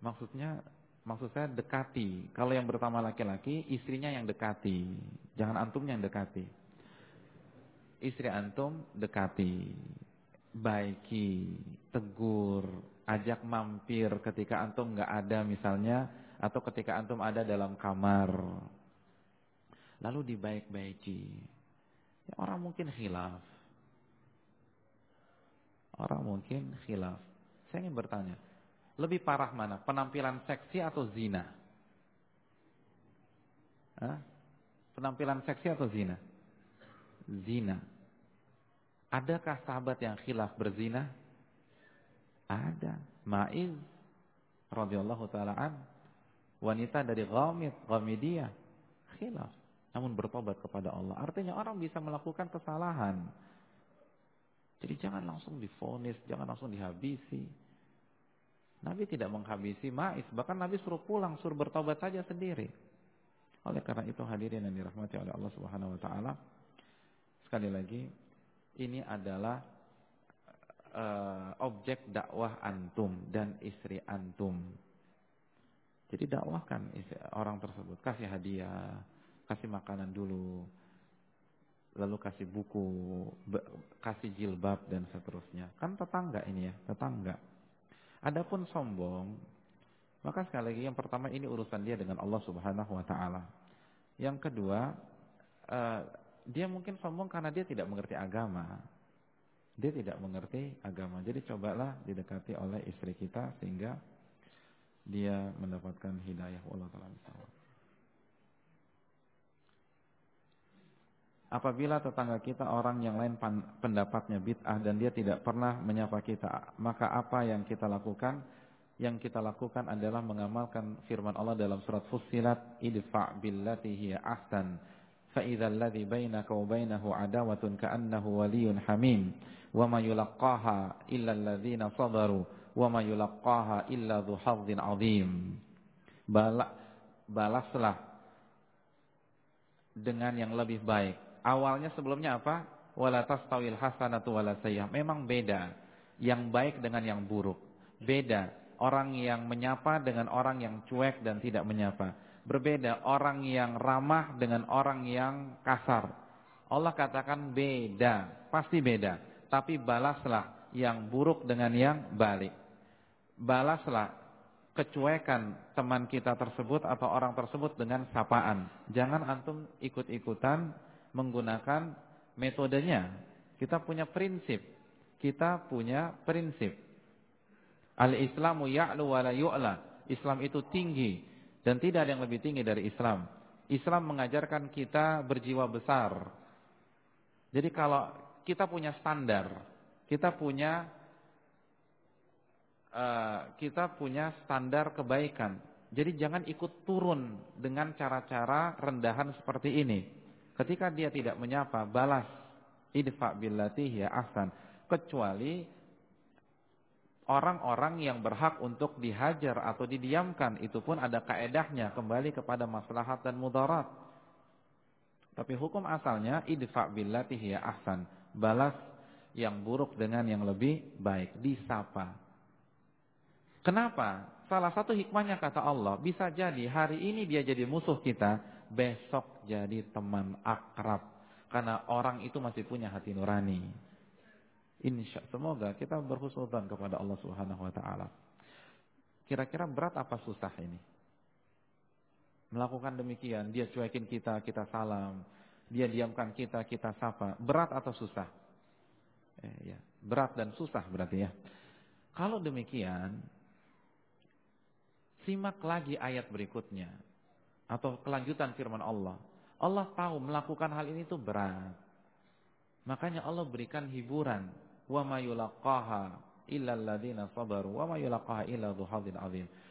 Maksudnya maksud saya dekati. Kalau yang pertama laki-laki, istrinya yang dekati. Jangan antum yang dekati. Istri antum dekati. Baiki, tegur, ajak mampir ketika antum nggak ada misalnya atau ketika antum ada dalam kamar. Lalu dibaik-baiki. Ya, orang mungkin khilaf. Orang mungkin khilaf. Saya ingin bertanya, lebih parah mana? Penampilan seksi atau zina? Hah? Penampilan seksi atau zina? Zina. Adakah sahabat yang khilaf berzina? Ada. Ma'iz radhiyallahu taala an wanita dari Ghamid, Ghamidiyah khilaf namun bertobat kepada Allah. Artinya orang bisa melakukan kesalahan. Jadi jangan langsung difonis, jangan langsung dihabisi. Nabi tidak menghabisi Ma'is, bahkan Nabi suruh pulang, suruh bertobat saja sendiri. Oleh karena itu hadirin yang dirahmati oleh Allah Subhanahu wa taala, sekali lagi ini adalah uh, objek dakwah antum dan istri antum. Jadi dakwahkan orang tersebut, kasih hadiah, kasih makanan dulu, lalu kasih buku, kasih jilbab dan seterusnya. Kan tetangga ini ya, tetangga. Adapun sombong, maka sekali lagi yang pertama ini urusan dia dengan Allah Subhanahu wa taala. Yang kedua, uh, dia mungkin sombong karena dia tidak mengerti agama. Dia tidak mengerti agama. Jadi cobalah didekati oleh istri kita sehingga dia mendapatkan hidayah Allah taala. Apabila tetangga kita orang yang lain pendapatnya bid'ah dan dia tidak pernah menyapa kita, maka apa yang kita lakukan? Yang kita lakukan adalah mengamalkan firman Allah dalam surat Fussilat, "Idfa' billati hiya ahsan, yulaqqaha illa alladzina sabaru, wa ma yulaqqaha illa dzu hazzin 'adzim." Balaslah dengan yang lebih baik awalnya sebelumnya apa? Wala tastawil hasanatu wala sayyah. Memang beda yang baik dengan yang buruk. Beda orang yang menyapa dengan orang yang cuek dan tidak menyapa. Berbeda orang yang ramah dengan orang yang kasar. Allah katakan beda, pasti beda. Tapi balaslah yang buruk dengan yang balik. Balaslah kecuekan teman kita tersebut atau orang tersebut dengan sapaan. Jangan antum ikut-ikutan menggunakan metodenya. Kita punya prinsip. Kita punya prinsip. Al-Islamu ya'lu wa la yu'la. Islam itu tinggi dan tidak ada yang lebih tinggi dari Islam. Islam mengajarkan kita berjiwa besar. Jadi kalau kita punya standar, kita punya uh, kita punya standar kebaikan. Jadi jangan ikut turun dengan cara-cara rendahan seperti ini. Ketika dia tidak menyapa, balas idfa billati ya ahsan. Kecuali orang-orang yang berhak untuk dihajar atau didiamkan, itu pun ada kaedahnya kembali kepada maslahat dan mudarat. Tapi hukum asalnya idfa billati ya ahsan. Balas yang buruk dengan yang lebih baik, disapa. Kenapa? Salah satu hikmahnya kata Allah, bisa jadi hari ini dia jadi musuh kita, besok jadi teman akrab. Karena orang itu masih punya hati nurani. Insya semoga kita berhusnudzon kepada Allah Subhanahu wa taala. Kira-kira berat apa susah ini? Melakukan demikian, dia cuekin kita, kita salam. Dia diamkan kita, kita sapa. Berat atau susah? Eh, ya. Berat dan susah berarti ya. Kalau demikian, Simak lagi ayat berikutnya. Atau kelanjutan firman Allah. Allah tahu melakukan hal ini itu berat. Makanya Allah berikan hiburan. Wa ma yulaqaha sabaru wa ma yulaqaha illa.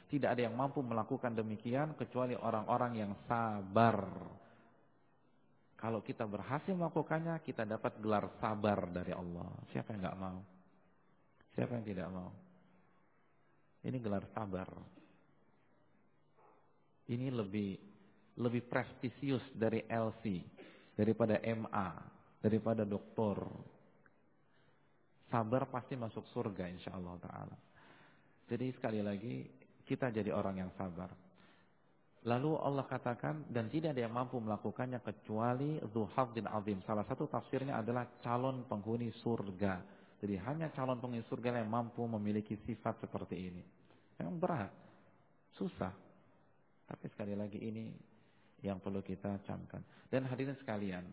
Tidak ada yang mampu melakukan demikian kecuali orang-orang yang sabar. Kalau kita berhasil melakukannya, kita dapat gelar sabar dari Allah. Siapa yang enggak mau? Siapa yang tidak mau? Ini gelar sabar. Ini lebih lebih prestisius dari LC, daripada MA, daripada doktor. Sabar pasti masuk surga insyaallah taala. Jadi sekali lagi kita jadi orang yang sabar. Lalu Allah katakan dan tidak ada yang mampu melakukannya kecuali dzuhadzin azim. Salah satu tafsirnya adalah calon penghuni surga. Jadi hanya calon penghuni surga yang mampu memiliki sifat seperti ini. Memang berat, susah. Tapi sekali lagi ini yang perlu kita camkan. Dan hadirin sekalian,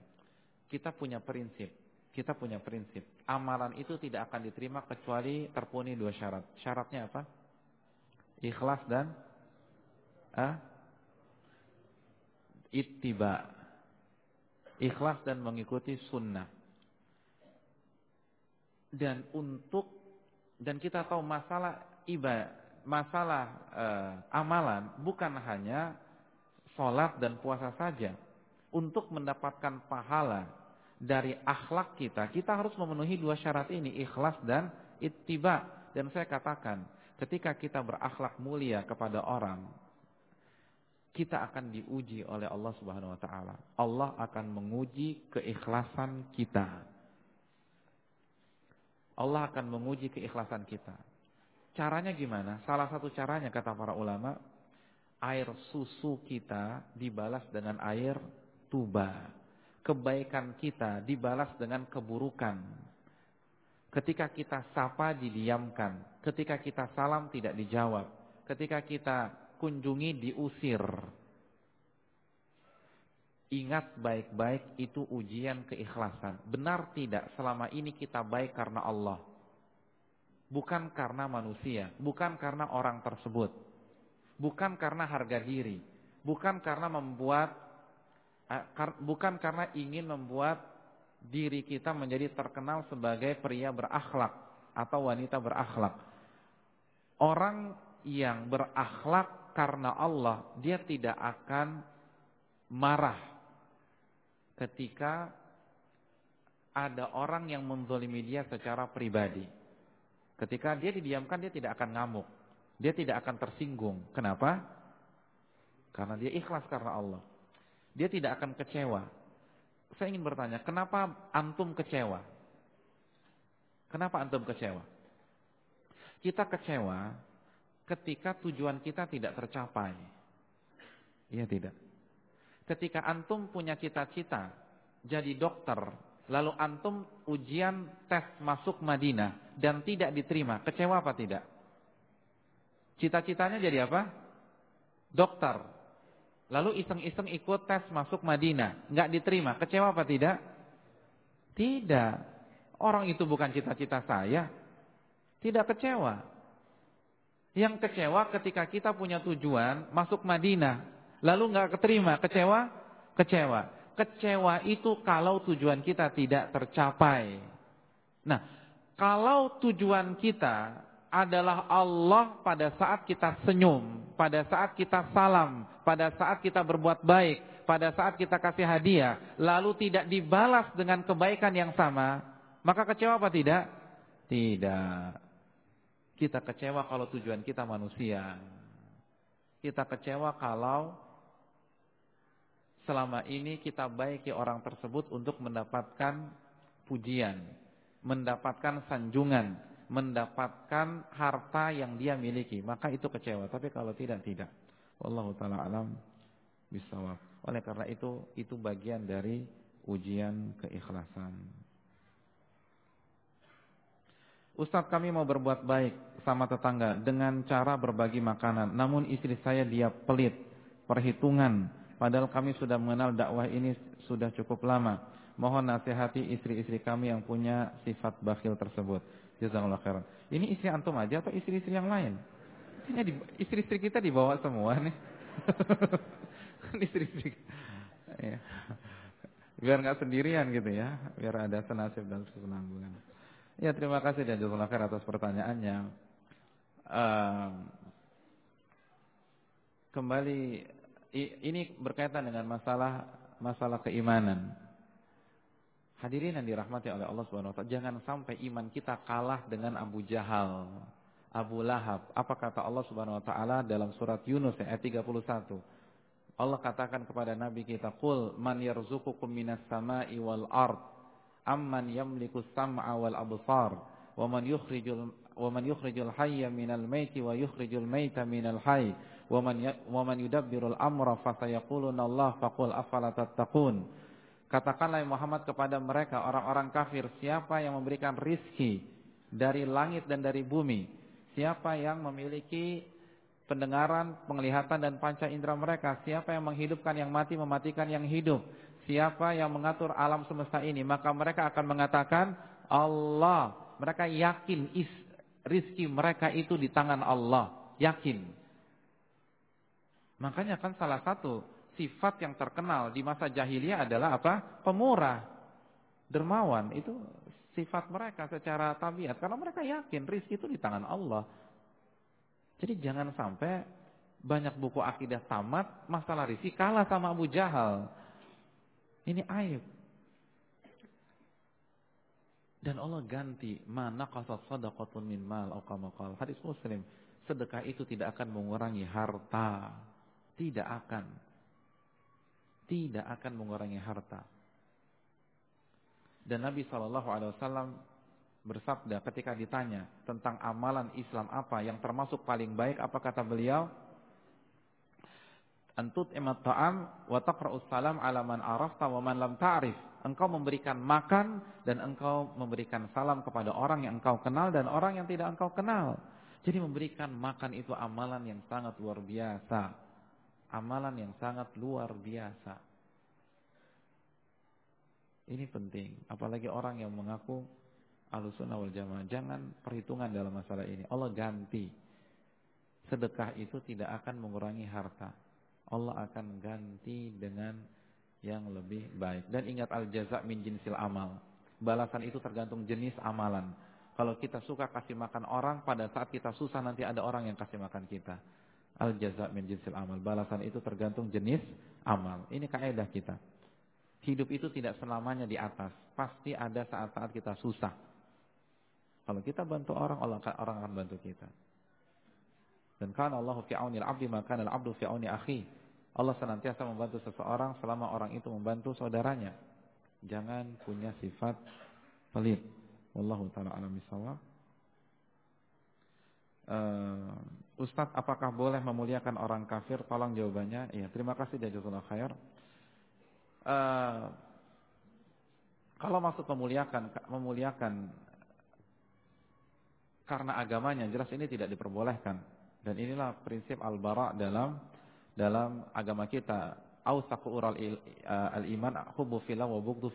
kita punya prinsip. Kita punya prinsip. Amalan itu tidak akan diterima kecuali terpenuhi dua syarat. Syaratnya apa? Ikhlas dan ah, ittiba. Ikhlas dan mengikuti sunnah. Dan untuk dan kita tahu masalah ibadah masalah eh, amalan bukan hanya sholat dan puasa saja. Untuk mendapatkan pahala dari akhlak kita, kita harus memenuhi dua syarat ini, ikhlas dan ittiba. Dan saya katakan, ketika kita berakhlak mulia kepada orang, kita akan diuji oleh Allah Subhanahu wa taala. Allah akan menguji keikhlasan kita. Allah akan menguji keikhlasan kita. Caranya gimana? Salah satu caranya kata para ulama, air susu kita dibalas dengan air tuba. Kebaikan kita dibalas dengan keburukan. Ketika kita sapa didiamkan, ketika kita salam tidak dijawab, ketika kita kunjungi diusir. Ingat baik-baik itu ujian keikhlasan. Benar tidak selama ini kita baik karena Allah? bukan karena manusia, bukan karena orang tersebut, bukan karena harga diri, bukan karena membuat bukan karena ingin membuat diri kita menjadi terkenal sebagai pria berakhlak atau wanita berakhlak. Orang yang berakhlak karena Allah, dia tidak akan marah ketika ada orang yang menzolimi dia secara pribadi. Ketika dia didiamkan dia tidak akan ngamuk. Dia tidak akan tersinggung. Kenapa? Karena dia ikhlas karena Allah. Dia tidak akan kecewa. Saya ingin bertanya, kenapa antum kecewa? Kenapa antum kecewa? Kita kecewa ketika tujuan kita tidak tercapai. Iya tidak? Ketika antum punya cita-cita jadi dokter, Lalu antum ujian tes masuk Madinah dan tidak diterima. Kecewa apa tidak? Cita-citanya jadi apa? Dokter. Lalu iseng-iseng ikut tes masuk Madinah. Nggak diterima. Kecewa apa tidak? Tidak. Orang itu bukan cita-cita saya. Tidak kecewa. Yang kecewa ketika kita punya tujuan masuk Madinah. Lalu nggak keterima. Kecewa? Kecewa. Kecewa itu kalau tujuan kita tidak tercapai. Nah, kalau tujuan kita adalah Allah pada saat kita senyum, pada saat kita salam, pada saat kita berbuat baik, pada saat kita kasih hadiah, lalu tidak dibalas dengan kebaikan yang sama, maka kecewa apa tidak? Tidak. Kita kecewa kalau tujuan kita manusia. Kita kecewa kalau selama ini kita baiki orang tersebut untuk mendapatkan pujian, mendapatkan sanjungan, mendapatkan harta yang dia miliki, maka itu kecewa. Tapi kalau tidak, tidak. Wallahu taala alam bisawab. Oleh karena itu, itu bagian dari ujian keikhlasan. Ustadz kami mau berbuat baik sama tetangga dengan cara berbagi makanan. Namun istri saya dia pelit, perhitungan. Padahal kami sudah mengenal dakwah ini sudah cukup lama. Mohon nasihati istri-istri kami yang punya sifat bakhil tersebut. Jazakallah khairan. Ini istri antum aja atau istri-istri yang lain? Istri-istri kita dibawa semua nih. <laughs> istri-istri. Ya. Biar nggak sendirian gitu ya, biar ada senasib dan kesenambungan. Ya terima kasih dan jazakallah khair atas pertanyaannya. Uh, kembali ini berkaitan dengan masalah masalah keimanan. Hadirin yang dirahmati oleh Allah Subhanahu wa taala, jangan sampai iman kita kalah dengan Abu Jahal, Abu Lahab. Apa kata Allah Subhanahu wa taala dalam surat Yunus ayat 31? Allah katakan kepada nabi kita, "Qul man yarzuqukum minas sama'i wal ard? Amman yamliku sam'a wal absar? Wa man yukhrijul wa man yukhrijul hayya minal maiti wa yukhrijul maita minal hayy? Wa man ya, wa man yudabbirul amra fasayaquluna Allah faqul afala tattaqun?" Katakanlah Muhammad kepada mereka orang-orang kafir, siapa yang memberikan rizki dari langit dan dari bumi? Siapa yang memiliki pendengaran, penglihatan dan panca indera mereka? Siapa yang menghidupkan yang mati, mematikan yang hidup? Siapa yang mengatur alam semesta ini? Maka mereka akan mengatakan Allah. Mereka yakin is, rizki mereka itu di tangan Allah. Yakin. Makanya kan salah satu sifat yang terkenal di masa jahiliyah adalah apa? Pemurah, dermawan. Itu sifat mereka secara tabiat. Karena mereka yakin rizki itu di tangan Allah. Jadi jangan sampai banyak buku akidah tamat, masalah rizki kalah sama Abu Jahal. Ini aib. Dan Allah ganti mana kasat sadaqatun min mal atau Hadis Muslim, sedekah itu tidak akan mengurangi harta. Tidak akan tidak akan mengurangi harta. Dan Nabi Shallallahu Alaihi Wasallam bersabda ketika ditanya tentang amalan Islam apa yang termasuk paling baik, apa kata beliau? Antut emat ta'am wa salam ala man arafta wa lam ta'rif. Engkau memberikan makan dan engkau memberikan salam kepada orang yang engkau kenal dan orang yang tidak engkau kenal. Jadi memberikan makan itu amalan yang sangat luar biasa amalan yang sangat luar biasa. Ini penting, apalagi orang yang mengaku alusunah wal jamaah. Jangan perhitungan dalam masalah ini. Allah ganti. Sedekah itu tidak akan mengurangi harta. Allah akan ganti dengan yang lebih baik. Dan ingat al-jaza min jinsil amal. Balasan itu tergantung jenis amalan. Kalau kita suka kasih makan orang, pada saat kita susah nanti ada orang yang kasih makan kita. Al jaza min jinsil amal. Balasan itu tergantung jenis amal. Ini kaidah kita. Hidup itu tidak selamanya di atas. Pasti ada saat-saat kita susah. Kalau kita bantu orang, orang akan bantu kita. Dan kan Allah fi aunil abdi maka al-abdu fi auni akhi. Allah senantiasa membantu seseorang selama orang itu membantu saudaranya. Jangan punya sifat pelit. Wallahu taala alam bisawab. Uh, Ustadz, apakah boleh memuliakan orang kafir? Tolong jawabannya. Iya, terima kasih jazakallahu khair. Uh, kalau maksud memuliakan, memuliakan karena agamanya, jelas ini tidak diperbolehkan. Dan inilah prinsip al-bara dalam dalam agama kita. Ausaqu ural eh, al-iman hubbu fillah wa bughdu.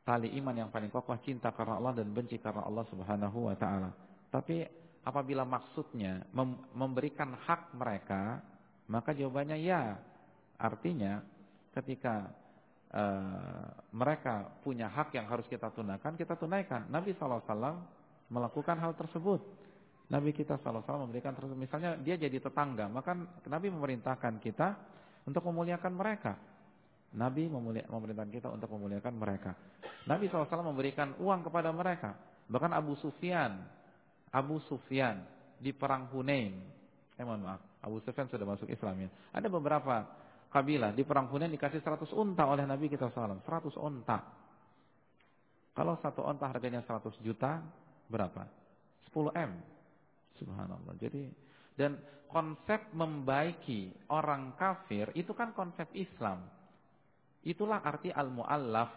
Tali iman yang paling kokoh cinta karena Allah dan benci karena Allah Subhanahu wa taala. Tapi apabila maksudnya mem memberikan hak mereka, maka jawabannya ya. Artinya ketika uh, mereka punya hak yang harus kita tunaikan, kita tunaikan. Nabi SAW melakukan hal tersebut. Nabi kita SAW memberikan terus misalnya dia jadi tetangga, maka Nabi memerintahkan kita untuk memuliakan mereka. Nabi memerintahkan kita untuk memuliakan mereka. Nabi SAW memberikan uang kepada mereka. Bahkan Abu Sufyan, Abu Sufyan di perang Hunain. Eh mohon maaf, Abu Sufyan sudah masuk Islam ya. Ada beberapa kabilah di perang Hunain dikasih 100 unta oleh Nabi kita SAW. 100 unta. Kalau satu unta harganya 100 juta, berapa? 10 M. Subhanallah. Jadi dan konsep membaiki orang kafir itu kan konsep Islam. Itulah arti al-muallaf.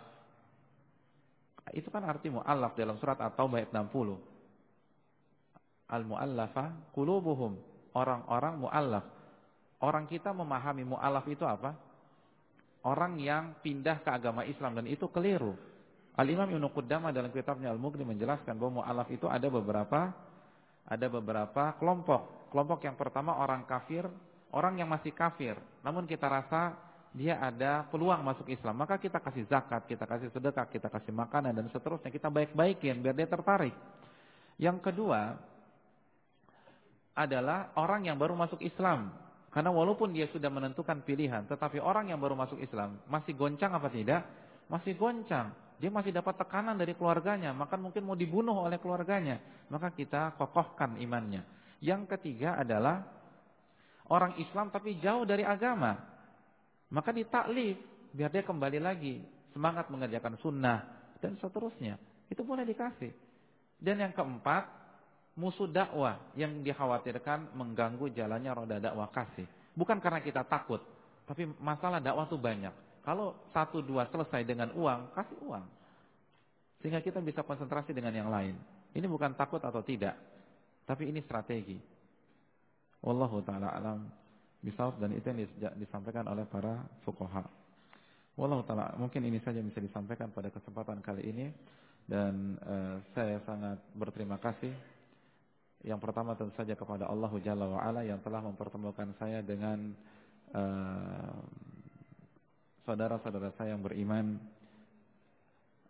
Itu kan arti muallaf dalam surat At-Taubah ayat 60. Al-muallafa qulubuhum. Orang-orang muallaf. Orang kita memahami muallaf itu apa? Orang yang pindah ke agama Islam dan itu keliru. Al-Imam Ibnu Qudamah dalam kitabnya Al-Mughni menjelaskan bahwa muallaf itu ada beberapa ada beberapa kelompok. Kelompok yang pertama orang kafir, orang yang masih kafir. Namun kita rasa dia ada peluang masuk Islam. Maka kita kasih zakat, kita kasih sedekah, kita kasih makanan dan seterusnya. Kita baik-baikin biar dia tertarik. Yang kedua adalah orang yang baru masuk Islam. Karena walaupun dia sudah menentukan pilihan, tetapi orang yang baru masuk Islam masih goncang apa tidak? Masih goncang. Dia masih dapat tekanan dari keluarganya, maka mungkin mau dibunuh oleh keluarganya. Maka kita kokohkan imannya. Yang ketiga adalah orang Islam tapi jauh dari agama. Maka ditaklif biar dia kembali lagi semangat mengerjakan sunnah dan seterusnya. Itu boleh dikasih. Dan yang keempat, musuh dakwah yang dikhawatirkan mengganggu jalannya roda dakwah kasih. Bukan karena kita takut, tapi masalah dakwah itu banyak. Kalau satu dua selesai dengan uang, kasih uang. Sehingga kita bisa konsentrasi dengan yang lain. Ini bukan takut atau tidak. Tapi ini strategi. Wallahu ta'ala alam. Bisawab dan itu yang disampaikan oleh para fukoha. Wallahu ta'ala. Mungkin ini saja bisa disampaikan pada kesempatan kali ini. Dan uh, saya sangat berterima kasih. Yang pertama tentu saja kepada Allah Jalla wa'ala yang telah mempertemukan saya dengan... Uh, saudara-saudara saya yang beriman,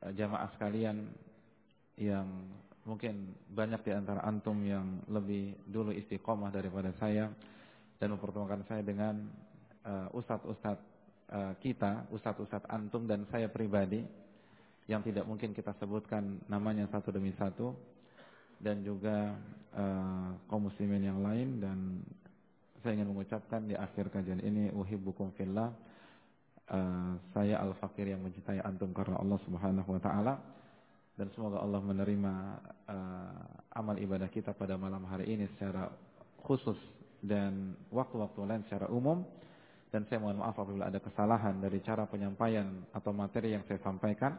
eh, jamaah sekalian yang mungkin banyak di antara antum yang lebih dulu istiqomah daripada saya dan mempertemukan saya dengan uh, ustadz-ustadz uh, kita, ustadz-ustadz antum dan saya pribadi yang tidak mungkin kita sebutkan namanya satu demi satu dan juga uh, kaum muslimin yang lain. Dan saya ingin mengucapkan di akhir kajian ini uhibbukum fillah. Uh, saya al-fakir yang mencintai antum karena Allah Subhanahu wa taala. Dan semoga Allah menerima uh, amal ibadah kita pada malam hari ini secara khusus dan waktu-waktu lain secara umum. Dan saya mohon maaf apabila ada kesalahan dari cara penyampaian atau materi yang saya sampaikan.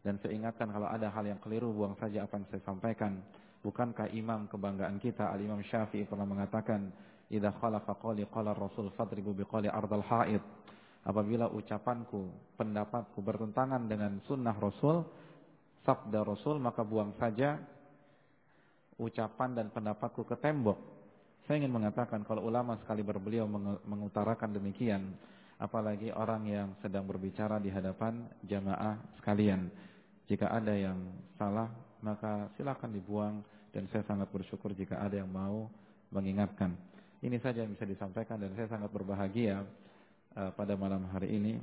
Dan saya ingatkan kalau ada hal yang keliru buang saja apa yang saya sampaikan bukankah imam kebanggaan kita al-imam syafi'i pernah mengatakan idza khalafa qali qala rasul fadribu biqali ardal haid apabila ucapanku, pendapatku bertentangan dengan sunnah Rasul, sabda Rasul, maka buang saja ucapan dan pendapatku ke tembok. Saya ingin mengatakan kalau ulama sekali berbeliau mengutarakan demikian, apalagi orang yang sedang berbicara di hadapan jamaah sekalian. Jika ada yang salah, maka silakan dibuang dan saya sangat bersyukur jika ada yang mau mengingatkan. Ini saja yang bisa disampaikan dan saya sangat berbahagia uh, pada malam hari ini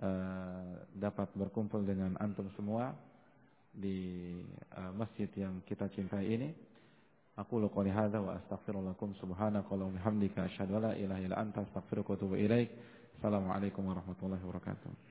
uh, dapat berkumpul dengan antum semua di uh, masjid yang kita cintai ini. Aku qouli hadza wa astaghfirullakum subhanaka wa bihamdika asyhadu ilaha illa anta astaghfiruka ilaik. Assalamualaikum warahmatullahi wabarakatuh.